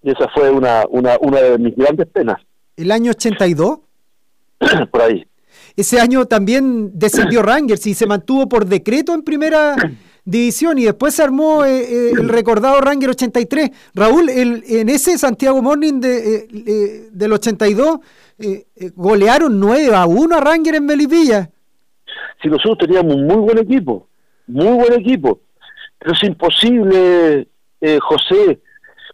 Speaker 3: y esa fue una, una, una de mis grandes penas
Speaker 2: el año 82
Speaker 3: por ahí
Speaker 2: ese año también descendió Rangers y se mantuvo por decreto en primera división y después se armó eh, eh, el recordado Ranger 83. Raúl, el, en ese Santiago Morning de, eh, del 82 golearon 9 a 1 a Ranger en Melipilla.
Speaker 3: Si nosotros teníamos un muy buen equipo, muy buen equipo, pero es imposible, José,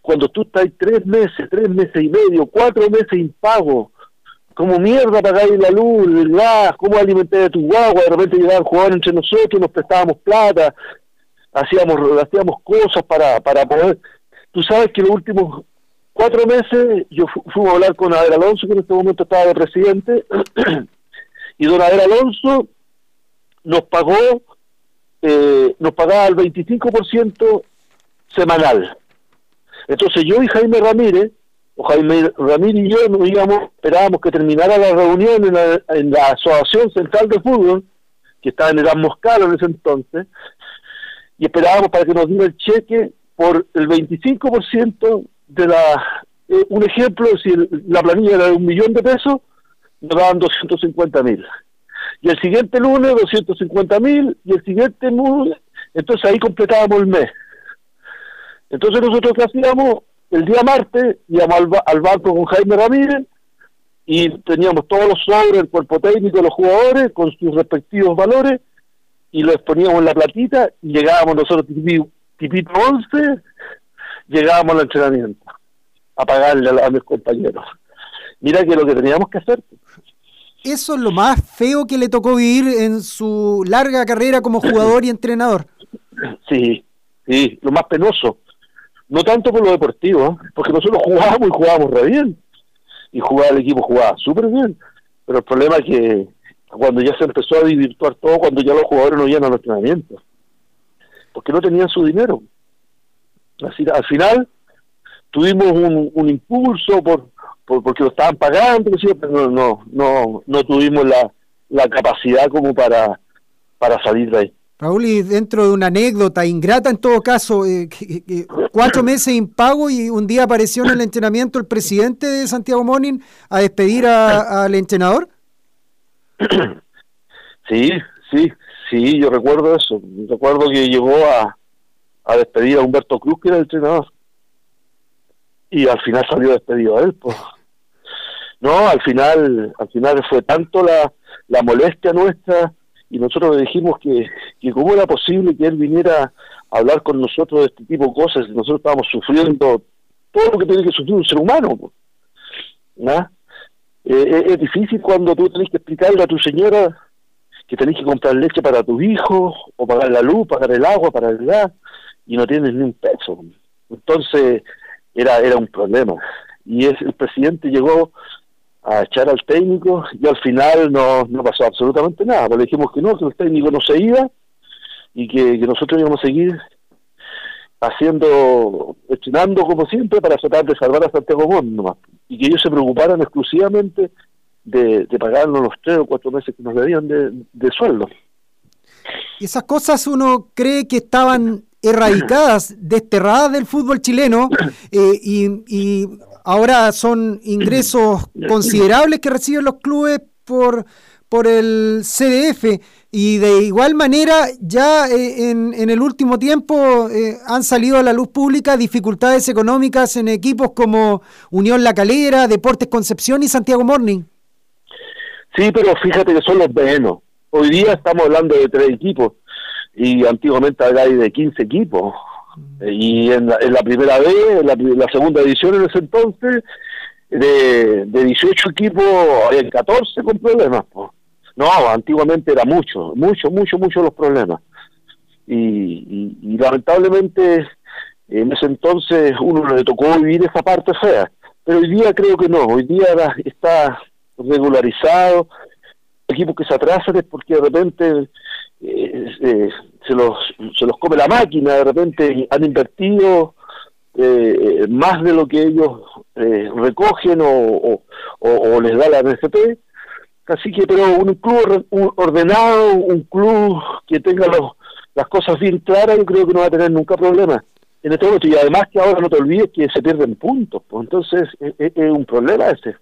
Speaker 3: cuando tú estás tres meses, tres meses y medio, cuatro meses impago, como mierda pagáis la luz, el gas, cómo alimentar tu guagua, de repente llegaban jugadores entre nosotros, nos prestábamos plata, hacíamos hacíamos cosas para, para poder... Tú sabes que los últimos cuatro meses yo fui a hablar con Ader Alonso, que en este momento estaba de presidente, y don Ader Alonso nos pagó, eh, nos pagaba el 25% semanal. Entonces yo y Jaime Ramírez Jaime Ramírez y yo nos íbamos, esperábamos que terminara la reunión en la, en la Asociación Central de Fútbol, que estaba en Erasmus Caro en ese entonces, y esperábamos para que nos diera el cheque por el 25% de la... Eh, un ejemplo, si la planilla era de un millón de pesos, nos daban 250 mil. Y el siguiente lunes, 250 mil, y el siguiente lunes, entonces ahí completábamos el mes. Entonces nosotros qué hacíamos, el día martes íbamos al, banco con Jaime Ramírez y teníamos todos los sobres, el cuerpo técnico los jugadores con sus respectivos valores y los poníamos en la platita y llegábamos nosotros tipito 11, llegábamos al entrenamiento a pagarle a, a mis compañeros. Mira que lo que teníamos que hacer.
Speaker 2: Eso es lo más feo que le tocó vivir en su larga carrera como jugador y entrenador.
Speaker 3: Sí, sí, lo más penoso no tanto por lo deportivo, porque nosotros jugábamos y jugábamos re bien. Y jugaba el equipo jugaba súper bien. Pero el problema es que cuando ya se empezó a divirtuar todo, cuando ya los jugadores no iban a los entrenamientos. Porque no tenían su dinero. Así, al final tuvimos un, impulso por, porque lo estaban pagando, pero no, no, no, tuvimos la, la capacidad como para, para salir de ahí.
Speaker 2: Raúl, y dentro de una anécdota ingrata en todo caso, eh, cuatro meses impago y un día apareció en el entrenamiento el presidente de Santiago Morning a despedir al entrenador.
Speaker 3: Sí, sí, sí, yo recuerdo eso. Recuerdo que llegó a, a despedir a Humberto Cruz, que era el entrenador. Y al final salió despedido a él. Pues. No, al final, al final fue tanto la, molestia nuestra y nosotros le dijimos que, que cómo era posible que él viniera a hablar con nosotros de este tipo de cosas, nosotros estábamos sufriendo todo lo que tiene que sufrir un ser humano. ¿no? Eh, es difícil cuando tú tenés que explicarle a tu señora que tenés que comprar leche para tus hijos, o pagar la luz, pagar el agua, para el gas, y no tienes ni un peso. Entonces, era, era un problema. Y es, el presidente llegó a echar al técnico y al final no, no pasó absolutamente nada. Pues le dijimos que no, que el técnico no se iba y que, nosotros íbamos a seguir haciendo, estrenando como siempre para tratar de salvar a Santiago Món Y que ellos se preocuparan exclusivamente de, de pagarnos los tres o cuatro meses que nos debían de, de sueldo.
Speaker 2: Y esas cosas uno cree que estaban erradicadas, desterradas del fútbol chileno eh, y, ahora son ingresos considerables que reciben los clubes por, por el CDF y de igual manera ya eh, en, en, el último tiempo eh, han salido a la luz pública dificultades económicas en equipos como Unión La Calera, Deportes Concepción y Santiago Morning.
Speaker 3: Sí, pero fíjate que son los menos. Hoy día estamos hablando de tres equipos y antiguamente había de 15 equipos. Y en la, primera vez, en la, segunda edición en ese entonces, de, de 18 equipos había 14 con problemas. No, antiguamente era mucho, mucho, mucho, mucho los problemas. Y, y, lamentablemente en ese entonces uno le tocó vivir esa parte fea. Pero hoy día creo que no, hoy día está regularizado, equipos que se atrasan es porque de repente eh, eh, se, los, se los come la máquina, de repente han invertido eh, más de lo que ellos recogen o, o, les da la NFP. Así que, pero un club ordenado, un club que tenga los, las cosas bien claras, yo creo que no va a tener nunca problemas en este momento. Y además que ahora no te olvides que se pierden puntos, pues entonces es, un problema ese.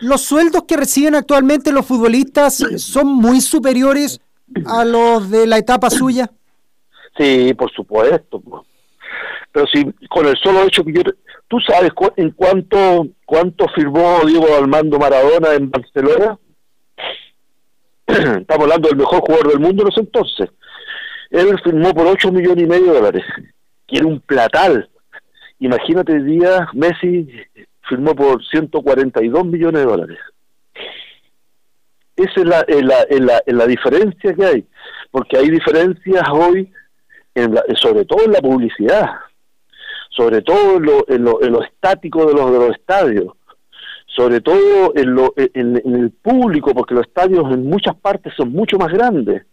Speaker 2: ¿Los sueldos que reciben actualmente los futbolistas son muy superiores a los de la etapa suya?
Speaker 3: Sí, por supuesto. Pero si con el solo hecho que yo... ¿Tú sabes en cuánto, cuánto firmó Diego Armando Maradona en Barcelona? Estamos hablando del mejor jugador del mundo en ese entonces. Él firmó por 8 millones y medio de dólares, que era un platal. Imagínate día, Messi firmó por 142 millones de dólares. Esa es la, la, la, diferencia que hay, porque hay diferencias hoy, en sobre todo en la publicidad, sobre todo en lo, en lo, estático de los, de los estadios, sobre todo en, lo, en, el público, porque los estadios en muchas partes son mucho más grandes.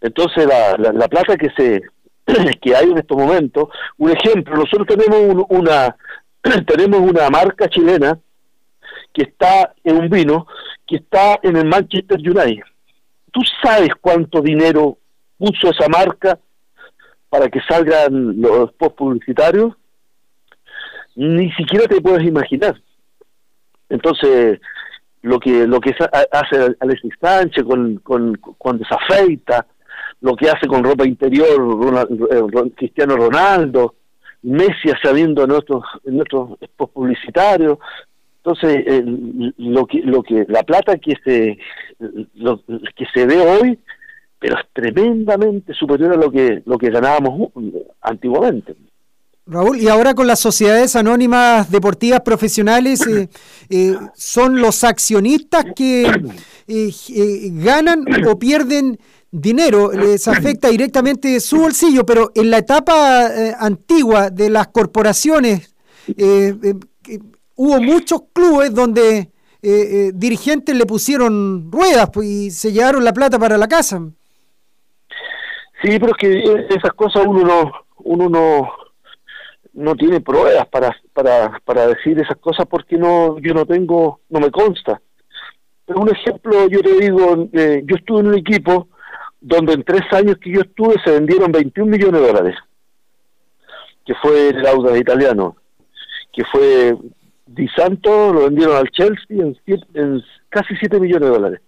Speaker 3: Entonces la, la, plata que se que hay en estos momentos, un ejemplo, nosotros tenemos una tenemos una marca chilena que está en un vino que está en el Manchester United. ¿Tú sabes cuánto dinero puso esa marca para que salgan los post publicitarios? Ni siquiera te puedes imaginar. Entonces, lo que lo que hace Alexis Sánchez con, con, cuando se afeita, lo que hace con ropa interior eh, Cristiano Ronaldo, Messi sabiendo en nuestros, en nuestros publicitarios. Entonces, eh, lo que, lo que, la plata que se, lo, que se ve hoy, pero es tremendamente superior a lo que, lo que ganábamos antiguamente.
Speaker 2: Raúl, y ahora con las sociedades anónimas deportivas profesionales, eh, eh, ¿son los accionistas que ganan o pierden dinero, les afecta directamente su bolsillo, pero en la etapa antigua de las corporaciones hubo muchos clubes donde dirigentes le pusieron ruedas pues, y se llevaron la plata para la casa.
Speaker 3: Sí, pero es que esas cosas uno no, uno no, no tiene pruebas para, para, para decir esas cosas porque no, yo no tengo, no me consta. Pero un ejemplo, yo te digo, yo estuve en un equipo donde en tres años que yo estuve se vendieron 21 millones de dólares, que fue el Auda italiano, que fue Di Santo, lo vendieron al Chelsea en, casi 7 millones de dólares.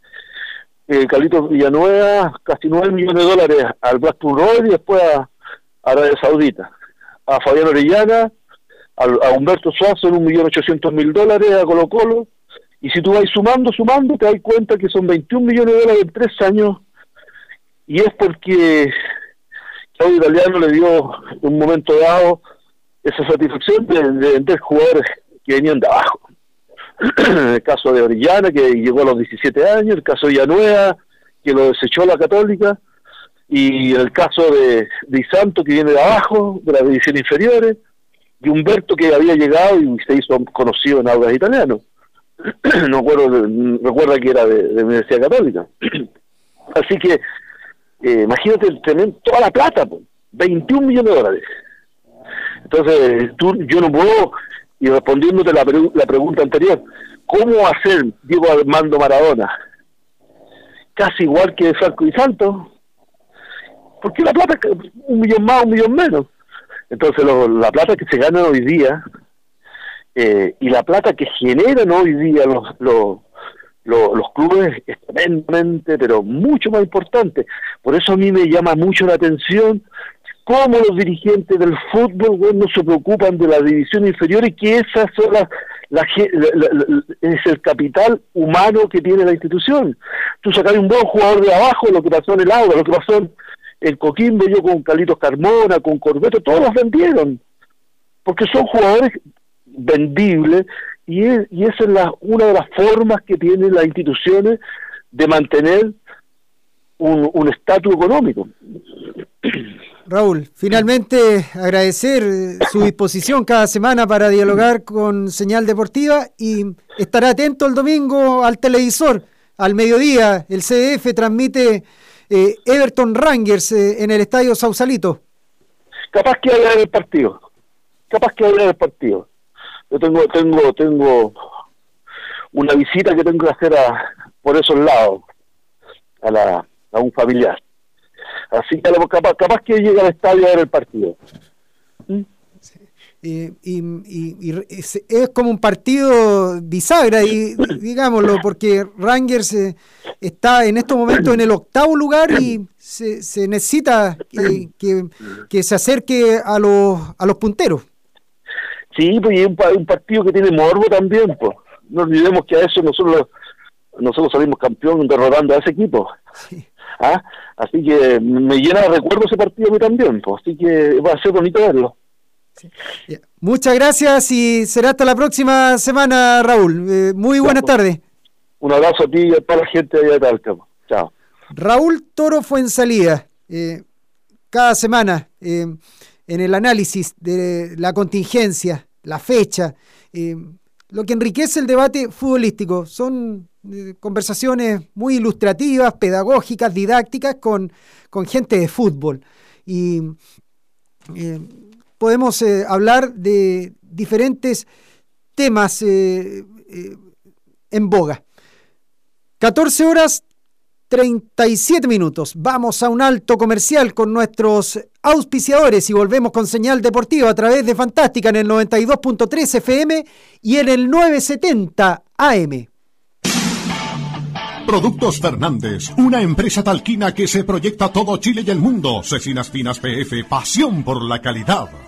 Speaker 3: Eh, Carlitos Villanueva, casi 9 millones de dólares al Blackpool Royal y después a, Arabia Saudita. A Fabián Orellana, a, Humberto Suazo en 1.800.000 dólares, a Colo Colo. Y si tú vas sumando, sumando, te das cuenta que son 21 millones de dólares en tres años y es porque Claudio Italiano le dio en un momento dado esa satisfacción de vender jugadores que venían de abajo. el caso de Orellana, que llegó a los 17 años, el caso de Villanueva, que lo desechó la Católica, y el caso de, de Isanto, que viene de abajo, de las divisiones inferiores, y Humberto, que había llegado y se hizo conocido en aulas italianos. no recuerdo, recuerda que era de, Universidad Católica. Así que, eh, imagínate tener toda la plata, 21 millones de dólares. Entonces, tú, yo no puedo, y respondiéndote la, la pregunta anterior, ¿cómo hacer Diego Armando Maradona? Casi igual que Franco y Santos, porque la plata un millón más, un millón menos. Entonces, lo, la plata que se gana hoy día eh, y la plata que generan hoy día los, los, los, los clubes es tremendamente, pero mucho más importante. Por eso a mí me llama mucho la atención cómo los dirigentes del fútbol no se preocupan de la división inferior y que esas son las, la, es el capital humano que tiene la institución. Tú sacas un buen jugador de abajo, lo que pasó en el agua, lo que pasó en, en Coquimbo, yo con Carlitos Carmona, con Corbeto, todos los vendieron, porque son jugadores vendibles y, es, y esa es la, una de las formas que tienen las instituciones de mantener un estatus económico.
Speaker 2: Raúl, finalmente agradecer eh, su disposición cada semana para dialogar con Señal Deportiva y estará atento el domingo al televisor. Al mediodía el CDF transmite eh, Everton Rangers eh, en el estadio Sausalito.
Speaker 3: Capaz que haya el partido. Capaz que haya el partido. Yo tengo, tengo, tengo una visita que tengo que hacer a, por esos lados, a, la, a un familiar. Así que capaz, capaz que llega al estadio a ver el partido.
Speaker 2: ¿Mm? Y, y, y, es, es, como un partido bisagra, y, digámoslo, porque Rangers eh, está en estos momentos en el octavo lugar y se, se necesita que, que, que, se acerque a los, a los punteros.
Speaker 3: Sí, pues y es un, un, partido que tiene morbo también, pues. No olvidemos que a eso nosotros nosotros salimos campeón derrotando a ese equipo. Sí. ¿Ah? Así que me llena de recuerdo ese partido a mí también, pues, así que va a ser bonito verlo.
Speaker 2: Sí. Muchas gracias y será hasta la próxima semana, Raúl. Eh, muy buenas
Speaker 3: pues.
Speaker 2: tardes.
Speaker 3: Un abrazo a ti y a toda la gente de Talca. Chao.
Speaker 2: Raúl Toro fue en salida eh, cada semana eh, en el análisis de la contingencia, la fecha, eh, lo que enriquece el debate futbolístico. Son conversaciones muy ilustrativas, pedagógicas, didácticas con, con gente de fútbol. Y eh, podemos eh, hablar de diferentes temas eh, en boga. 14 horas 37 minutos. Vamos a un alto comercial con nuestros auspiciadores y volvemos con señal deportiva a través de Fantástica en el 92.3 FM y en el 970 AM.
Speaker 4: Productos Fernández, una empresa talquina que se proyecta todo Chile y el mundo. Cecinas Finas PF, pasión por la calidad.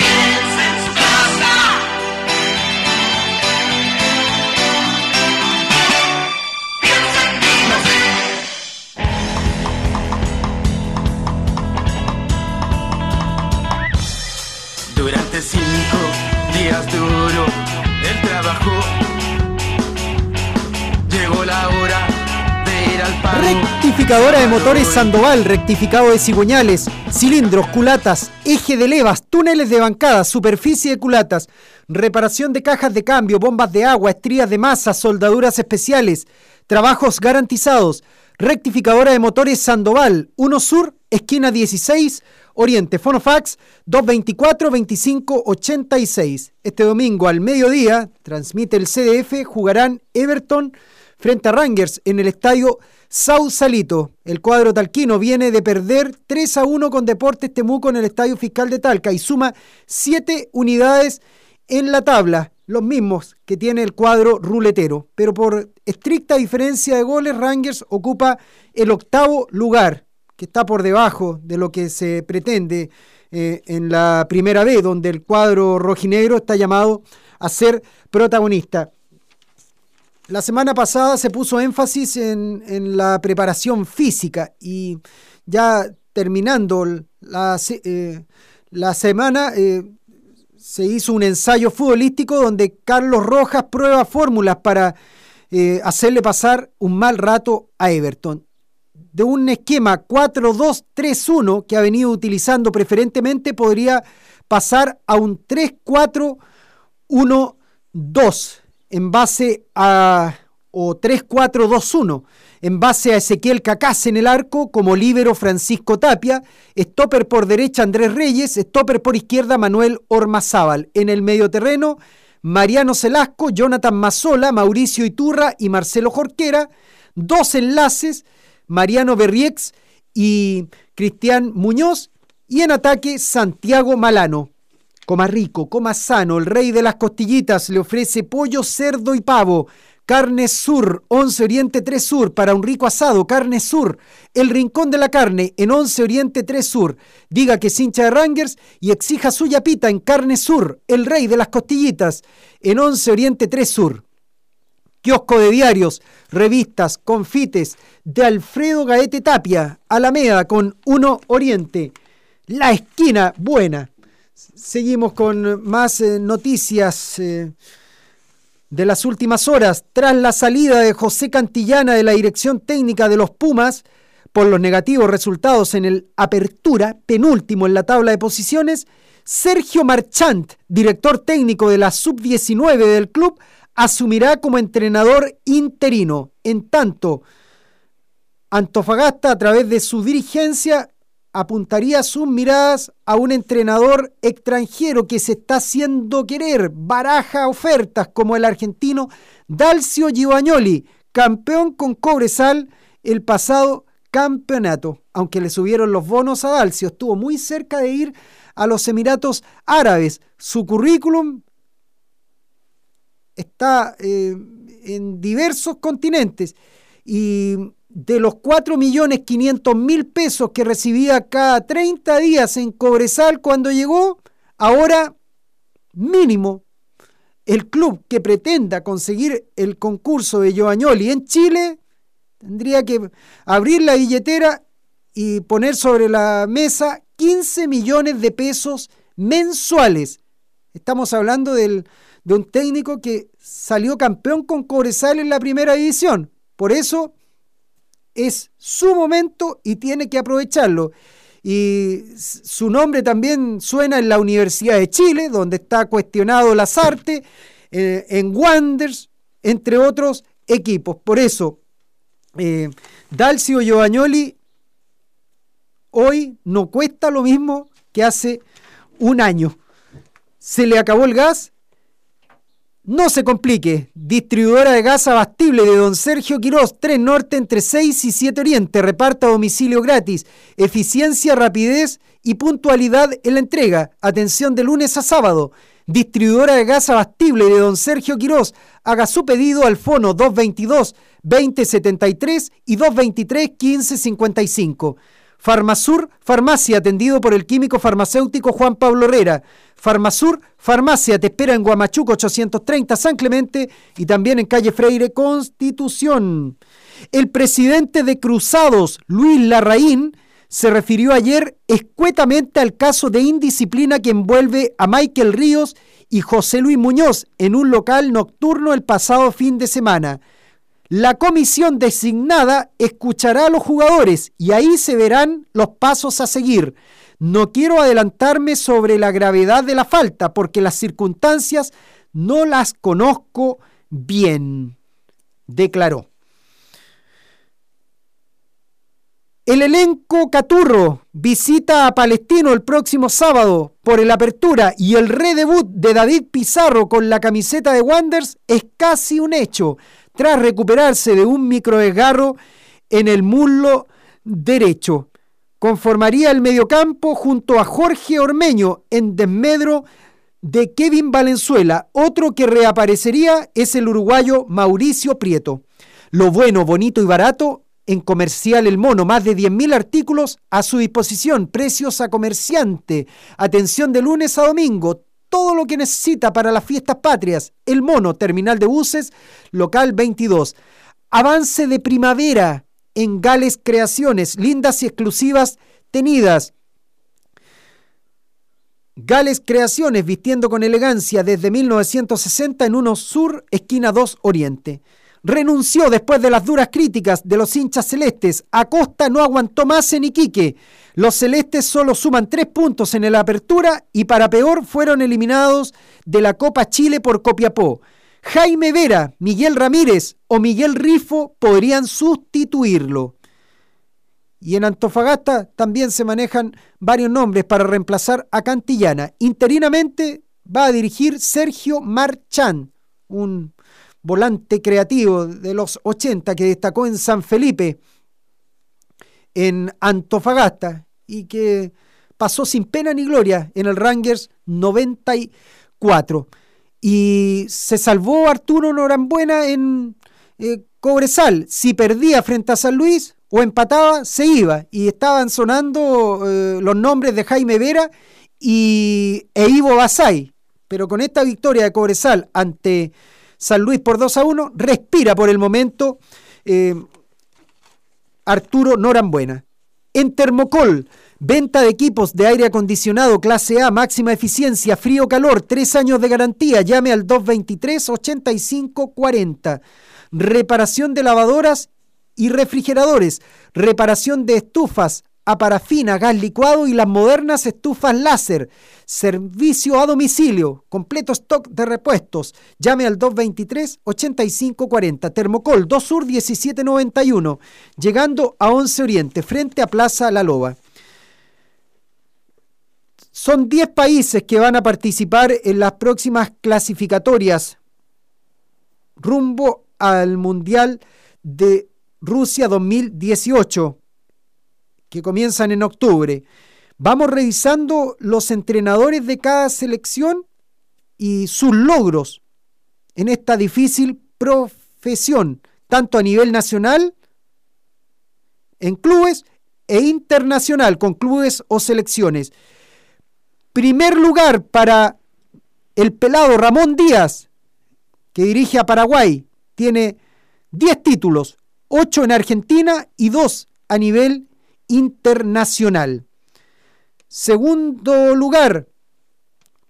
Speaker 5: días duro el trabajo. Llegó la hora de ir al pago.
Speaker 2: Rectificadora de motores Sandoval, rectificado de cigüeñales, cilindros, culatas, eje de levas, túneles de bancada, superficie de culatas, reparación de cajas de cambio, bombas de agua, estrías de masa, soldaduras especiales, trabajos garantizados. Rectificadora de motores Sandoval, 1 Sur, esquina 16, Oriente. Fonofax 224-2586. Este domingo al mediodía, transmite el CDF, jugarán Everton frente a Rangers en el estadio Sausalito. El cuadro talquino viene de perder 3 a 1 con Deportes Temuco en el estadio fiscal de Talca y suma 7 unidades en la tabla los mismos que tiene el cuadro ruletero, pero por estricta diferencia de goles, Rangers ocupa el octavo lugar, que está por debajo de lo que se pretende eh, en la primera vez, donde el cuadro rojinegro está llamado a ser protagonista. La semana pasada se puso énfasis en, la preparación física y ya terminando la, eh, la semana eh, se hizo un ensayo futbolístico donde Carlos Rojas prueba fórmulas para hacerle pasar un mal rato a Everton. De un esquema 4-2-3-1 que ha venido utilizando preferentemente podría pasar a un 3-4-1-2 en base a o 3-4-2-1 en base a Ezequiel Cacás en el arco como líbero Francisco Tapia, stopper por derecha Andrés Reyes, stopper por izquierda Manuel Ormazábal. En el medio terreno, Mariano Celasco, Jonathan Mazzola, Mauricio Iturra y Marcelo Jorquera. Dos enlaces, Mariano Berriex y Cristian Muñoz. Y en ataque, Santiago Malano. Coma rico, coma sano, el rey de las costillitas le ofrece pollo, cerdo y pavo Carne Sur, 11 Oriente 3 Sur, para un rico asado, Carne Sur, el rincón de la carne en 11 Oriente 3 Sur. Diga que es de Rangers y exija su yapita en Carne Sur, el rey de las costillitas, en 11 Oriente 3 Sur. Kiosco de diarios, revistas, confites de Alfredo Gaete Tapia, Alameda con 1 Oriente. La esquina buena. Seguimos con más eh, noticias. Eh, de las últimas horas, tras la salida de José Cantillana de la dirección técnica de los Pumas, por los negativos resultados en el Apertura, penúltimo en la tabla de posiciones, Sergio Marchant, director técnico de la Sub-19 del club, asumirá como entrenador interino. En tanto, Antofagasta, a través de su dirigencia, apuntaría sus miradas a un entrenador extranjero que se está haciendo querer, baraja ofertas como el argentino Dalcio Giovanoli, campeón con Cobresal el pasado campeonato, aunque le subieron los bonos a Dalcio, estuvo muy cerca de ir a los Emiratos Árabes. Su currículum está eh, en diversos continentes y de los 4.500.000 pesos que recibía cada 30 días en Cobresal cuando llegó, ahora mínimo el club que pretenda conseguir el concurso de Giovagnoli en Chile tendría que abrir la billetera y poner sobre la mesa 15 millones de pesos mensuales. Estamos hablando del, de un técnico que salió campeón con Cobresal en la primera división. Por eso es su momento y tiene que aprovecharlo. Y su nombre también suena en la Universidad de Chile, donde está cuestionado las artes, eh, en Wanders, entre otros equipos. Por eso, eh, Dalcio Giovagnoli hoy no cuesta lo mismo que hace un año. Se le acabó el gas no se complique. Distribuidora de gas abastible de Don Sergio Quirós, 3 Norte entre 6 y 7 Oriente. Reparta domicilio gratis. Eficiencia, rapidez y puntualidad en la entrega. Atención de lunes a sábado. Distribuidora de gas abastible de Don Sergio Quirós. Haga su pedido al fono 222 2073 y 223 1555. Farmasur, farmacia atendido por el químico farmacéutico Juan Pablo Herrera. Farmasur, farmacia te espera en Guamachuco 830 San Clemente y también en calle Freire Constitución. El presidente de Cruzados, Luis Larraín, se refirió ayer escuetamente al caso de indisciplina que envuelve a Michael Ríos y José Luis Muñoz en un local nocturno el pasado fin de semana. La comisión designada escuchará a los jugadores y ahí se verán los pasos a seguir. No quiero adelantarme sobre la gravedad de la falta porque las circunstancias no las conozco bien, declaró. El elenco Caturro visita a Palestino el próximo sábado por el apertura y el redebut de David Pizarro con la camiseta de Wanders es casi un hecho tras recuperarse de un microdesgarro en el muslo derecho. Conformaría el mediocampo junto a Jorge Ormeño en desmedro de Kevin Valenzuela. Otro que reaparecería es el uruguayo Mauricio Prieto. Lo bueno, bonito y barato en Comercial El Mono, más de 10.000 artículos a su disposición, precios a comerciante, atención de lunes a domingo, todo lo que necesita para las fiestas patrias. El Mono, terminal de buses, local 22. Avance de primavera en Gales Creaciones, lindas y exclusivas tenidas. Gales Creaciones, vistiendo con elegancia desde 1960 en uno Sur, esquina 2 Oriente. Renunció después de las duras críticas de los hinchas celestes. Acosta no aguantó más en Iquique. Los celestes solo suman tres puntos en la apertura y para peor fueron eliminados de la Copa Chile por Copiapó. Jaime Vera, Miguel Ramírez o Miguel Rifo podrían sustituirlo. Y en Antofagasta también se manejan varios nombres para reemplazar a Cantillana. Interinamente va a dirigir Sergio Marchán, un volante creativo de los 80 que destacó en San Felipe en Antofagasta y que pasó sin pena ni gloria en el Rangers 94. Y se salvó Arturo Norambuena en eh, Cobresal. Si perdía frente a San Luis o empataba, se iba. Y estaban sonando eh, los nombres de Jaime Vera y, e Ivo Basay. Pero con esta victoria de Cobresal ante San Luis por 2 a 1, respira por el momento eh, Arturo Norambuena. En Termocol, venta de equipos de aire acondicionado clase A, máxima eficiencia, frío, calor, tres años de garantía. Llame al 223-8540. Reparación de lavadoras y refrigeradores, reparación de estufas, a parafina, gas licuado y las modernas estufas láser. Servicio a domicilio, completo stock de repuestos. Llame al 223-8540. Termocol 2 Sur 1791, llegando a 11 Oriente, frente a Plaza La Loba. Son 10 países que van a participar en las próximas clasificatorias rumbo al Mundial de Rusia 2018, que comienzan en octubre. Vamos revisando los entrenadores de cada selección y sus logros en esta difícil profesión, tanto a nivel nacional, en clubes, e internacional, con clubes o selecciones. Primer lugar para el pelado Ramón Díaz, que dirige a Paraguay. Tiene 10 títulos, 8 en Argentina y 2 a nivel internacional. Segundo lugar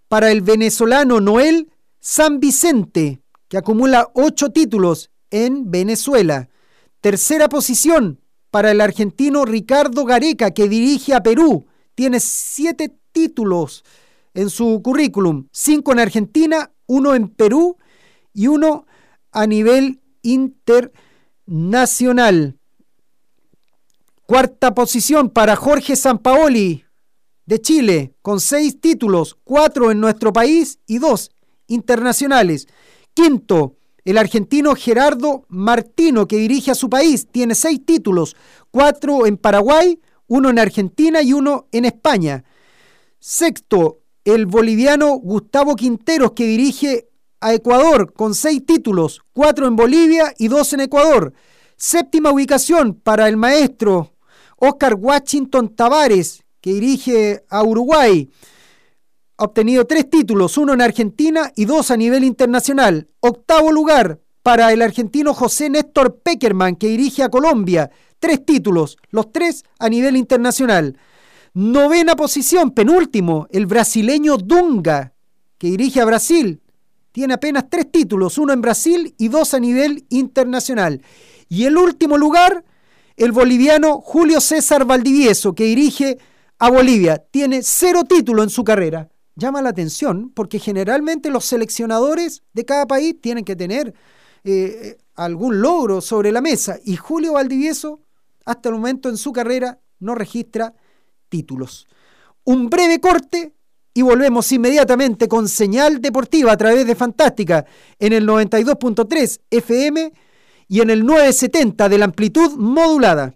Speaker 2: para el venezolano Noel San Vicente, que acumula 8 títulos en Venezuela. Tercera posición para el argentino Ricardo Gareca, que dirige a Perú. Tiene 7 títulos en su currículum, 5 en Argentina, 1 en Perú y 1 a nivel internacional. Cuarta posición para Jorge Sampaoli de Chile, con seis títulos, cuatro en nuestro país y dos internacionales. Quinto, el argentino Gerardo Martino, que dirige a su país, tiene seis títulos, cuatro en Paraguay, uno en Argentina y uno en España. Sexto, el boliviano Gustavo Quinteros, que dirige a Ecuador con seis títulos, cuatro en Bolivia y dos en Ecuador. Séptima ubicación para el maestro Oscar Washington Tavares, que dirige a Uruguay. Ha obtenido tres títulos, uno en Argentina y dos a nivel internacional. Octavo lugar para el argentino José Néstor Peckerman, que dirige a Colombia. Tres títulos, los tres a nivel internacional. Novena posición, penúltimo, el brasileño Dunga, que dirige a Brasil tiene apenas tres títulos, uno en Brasil y dos a nivel internacional. Y el último lugar, el boliviano Julio César Valdivieso, que dirige a Bolivia. Tiene cero títulos en su carrera. Llama la atención porque generalmente los seleccionadores de cada país tienen que tener eh, algún logro sobre la mesa. Y Julio Valdivieso, hasta el momento en su carrera, no registra títulos. Un breve corte y volvemos inmediatamente con señal deportiva a través de Fantástica en el 92.3 FM y en el 970 de la amplitud modulada.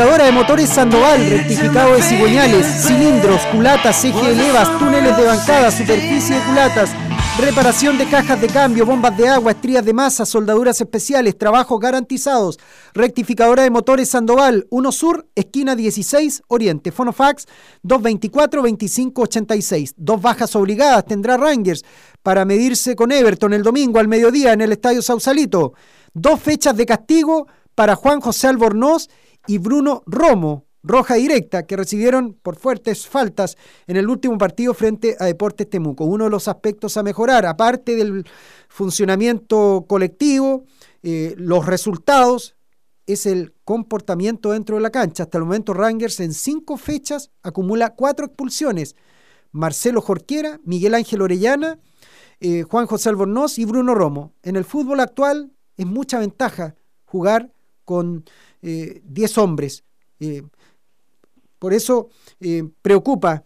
Speaker 2: Rectificadora de motores Sandoval, rectificado de cigüeñales, cilindros, culatas, eje levas, túneles de bancada, superficie de culatas, reparación de cajas de cambio, bombas de agua, estrías de masa, soldaduras especiales, trabajos garantizados. Rectificadora de motores Sandoval, 1 Sur, esquina 16, Oriente. Fonofax 224-2586. Dos bajas obligadas tendrá Rangers para medirse con Everton el domingo al mediodía en el Estadio Sausalito. Dos fechas de castigo para Juan José Albornoz y Bruno Romo roja directa que recibieron por fuertes faltas en el último partido frente a Deportes Temuco. Uno de los aspectos a mejorar, aparte del funcionamiento colectivo, eh, los resultados, es el comportamiento dentro de la cancha. Hasta el momento Rangers en cinco fechas acumula cuatro expulsiones. Marcelo Jorquera, Miguel Ángel Orellana, eh, Juan José Albornoz y Bruno Romo. En el fútbol actual es mucha ventaja jugar con 10 eh, hombres. Eh, por eso preocupa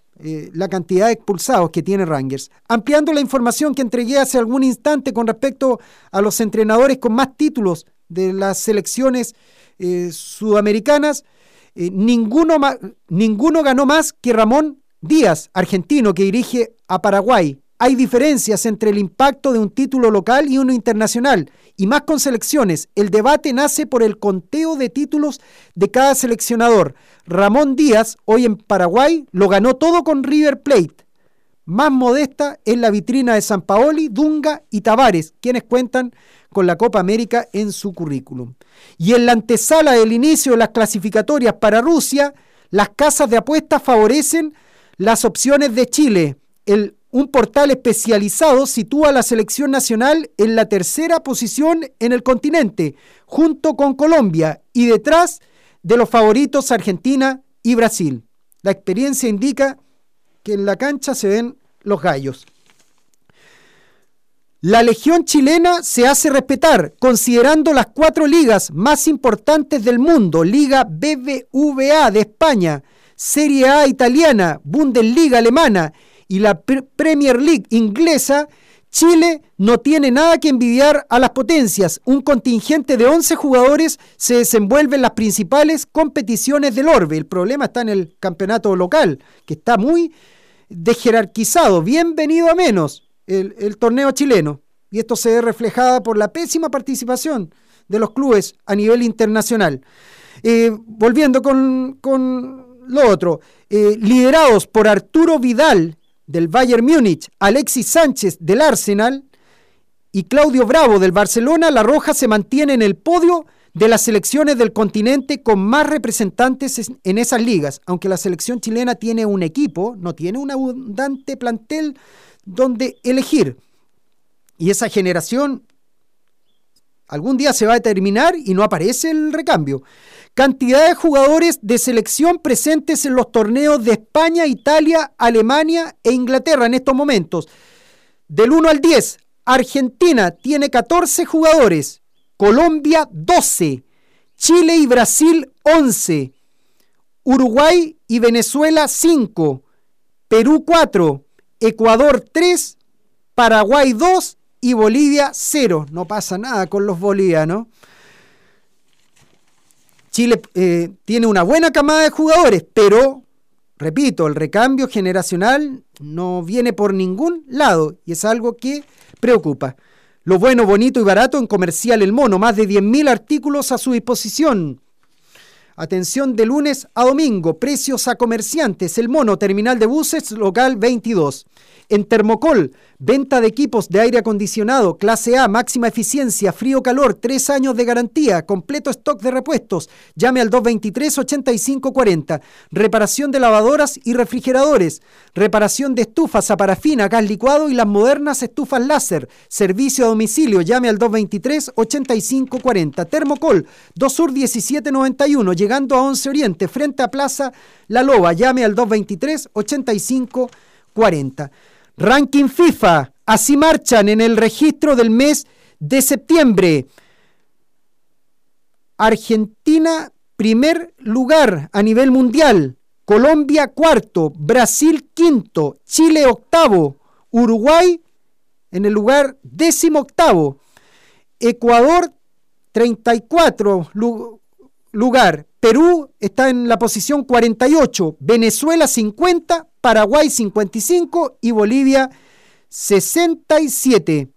Speaker 2: la cantidad de expulsados que tiene Rangers. Ampliando la información que entregué hace algún instante con respecto a los entrenadores con más títulos de las selecciones sudamericanas, ninguno, ninguno ganó más que Ramón Díaz, argentino que dirige a Paraguay. Hay diferencias entre el impacto de un título local y uno internacional, y más con selecciones. El debate nace por el conteo de títulos de cada seleccionador. Ramón Díaz, hoy en Paraguay, lo ganó todo con River Plate. Más modesta es la vitrina de San Paoli, Dunga y Tavares, quienes cuentan con la Copa América en su currículum. Y en la antesala del inicio de las clasificatorias para Rusia, las casas de apuestas favorecen las opciones de Chile. El, un portal especializado sitúa a la selección nacional en la tercera posición en el continente, junto con Colombia y detrás de los favoritos Argentina y Brasil. La experiencia indica que en la cancha se ven los gallos. La Legión chilena se hace respetar, considerando las cuatro ligas más importantes del mundo, Liga BBVA de España, Serie A italiana, Bundesliga alemana y la Premier League inglesa, Chile no tiene nada que envidiar a las potencias. Un contingente de 11 jugadores se desenvuelve en las principales competiciones del Orbe. El problema está en el campeonato local, que está muy desjerarquizado. Bienvenido a menos el, torneo chileno. Y esto se ve reflejada por la pésima participación de los clubes a nivel internacional. Eh, volviendo con, lo otro, eh, liderados por Arturo Vidal del Bayern Múnich, Alexis Sánchez del Arsenal y Claudio Bravo del Barcelona, La Roja se mantiene en el podio de las selecciones del continente con más representantes en esas ligas, aunque la selección chilena tiene un equipo, no tiene un abundante plantel donde elegir. Y esa generación algún día se va a terminar y no aparece el recambio. Cantidad de jugadores de selección presentes en los torneos de España, Italia, Alemania e Inglaterra en estos momentos. Del 1 al 10, Argentina tiene 14 jugadores, Colombia 12, Chile y Brasil 11, Uruguay y Venezuela 5, Perú 4, Ecuador 3, Paraguay 2 y Bolivia 0. No pasa nada con los bolivianos. Chile eh, tiene una buena camada de jugadores, pero, repito, el recambio generacional no viene por ningún lado y es algo que preocupa. Lo bueno, bonito y barato en Comercial El Mono, más de 10.000 artículos a su disposición. Atención de lunes a domingo, precios a comerciantes, El Mono, terminal de buses, local 22. En Termocol, venta de equipos de aire acondicionado, clase A, máxima eficiencia, frío-calor, tres años de garantía, completo stock de repuestos. Llame al 223-8540. Reparación de lavadoras y refrigeradores. Reparación de estufas a parafina, gas licuado y las modernas estufas láser. Servicio a domicilio. Llame al 223-8540. Termocol, 2 Sur 1791, llegando a 11 Oriente, frente a Plaza La Loba. Llame al 223-8540. Ranking FIFA. Así marchan en el registro del mes de septiembre. Argentina, primer lugar a nivel mundial. Colombia, cuarto. Brasil, quinto. Chile, octavo. Uruguay, en el lugar décimo octavo. Ecuador, 34 lugar. Perú está en la posición 48. Venezuela, 50. Paraguay 55 y Bolivia 67.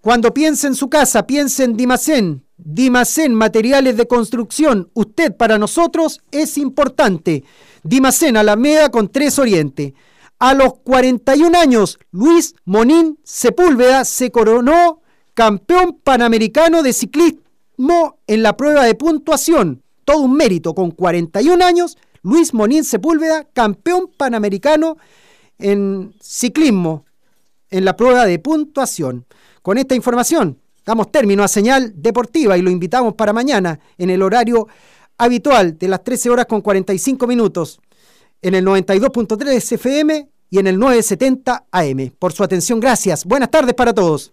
Speaker 2: Cuando piense en su casa, piense en Dimacén. Dimacén, materiales de construcción. Usted para nosotros es importante. Dimacén, Alameda con tres Oriente. A los 41 años, Luis Monín Sepúlveda se coronó campeón panamericano de ciclismo en la prueba de puntuación. Todo un mérito, con 41 años, Luis Monín Sepúlveda, campeón panamericano en ciclismo, en la prueba de puntuación. Con esta información damos término a señal deportiva y lo invitamos para mañana en el horario habitual de las 13 horas con 45 minutos en el 92.3 FM y en el 970 AM. Por su atención, gracias. Buenas tardes para todos.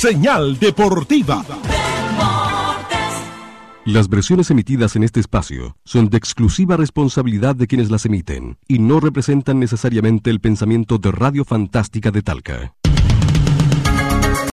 Speaker 6: Señal Deportiva.
Speaker 7: Las versiones emitidas en este espacio son de exclusiva responsabilidad de quienes las emiten y no representan necesariamente el pensamiento de Radio Fantástica de Talca.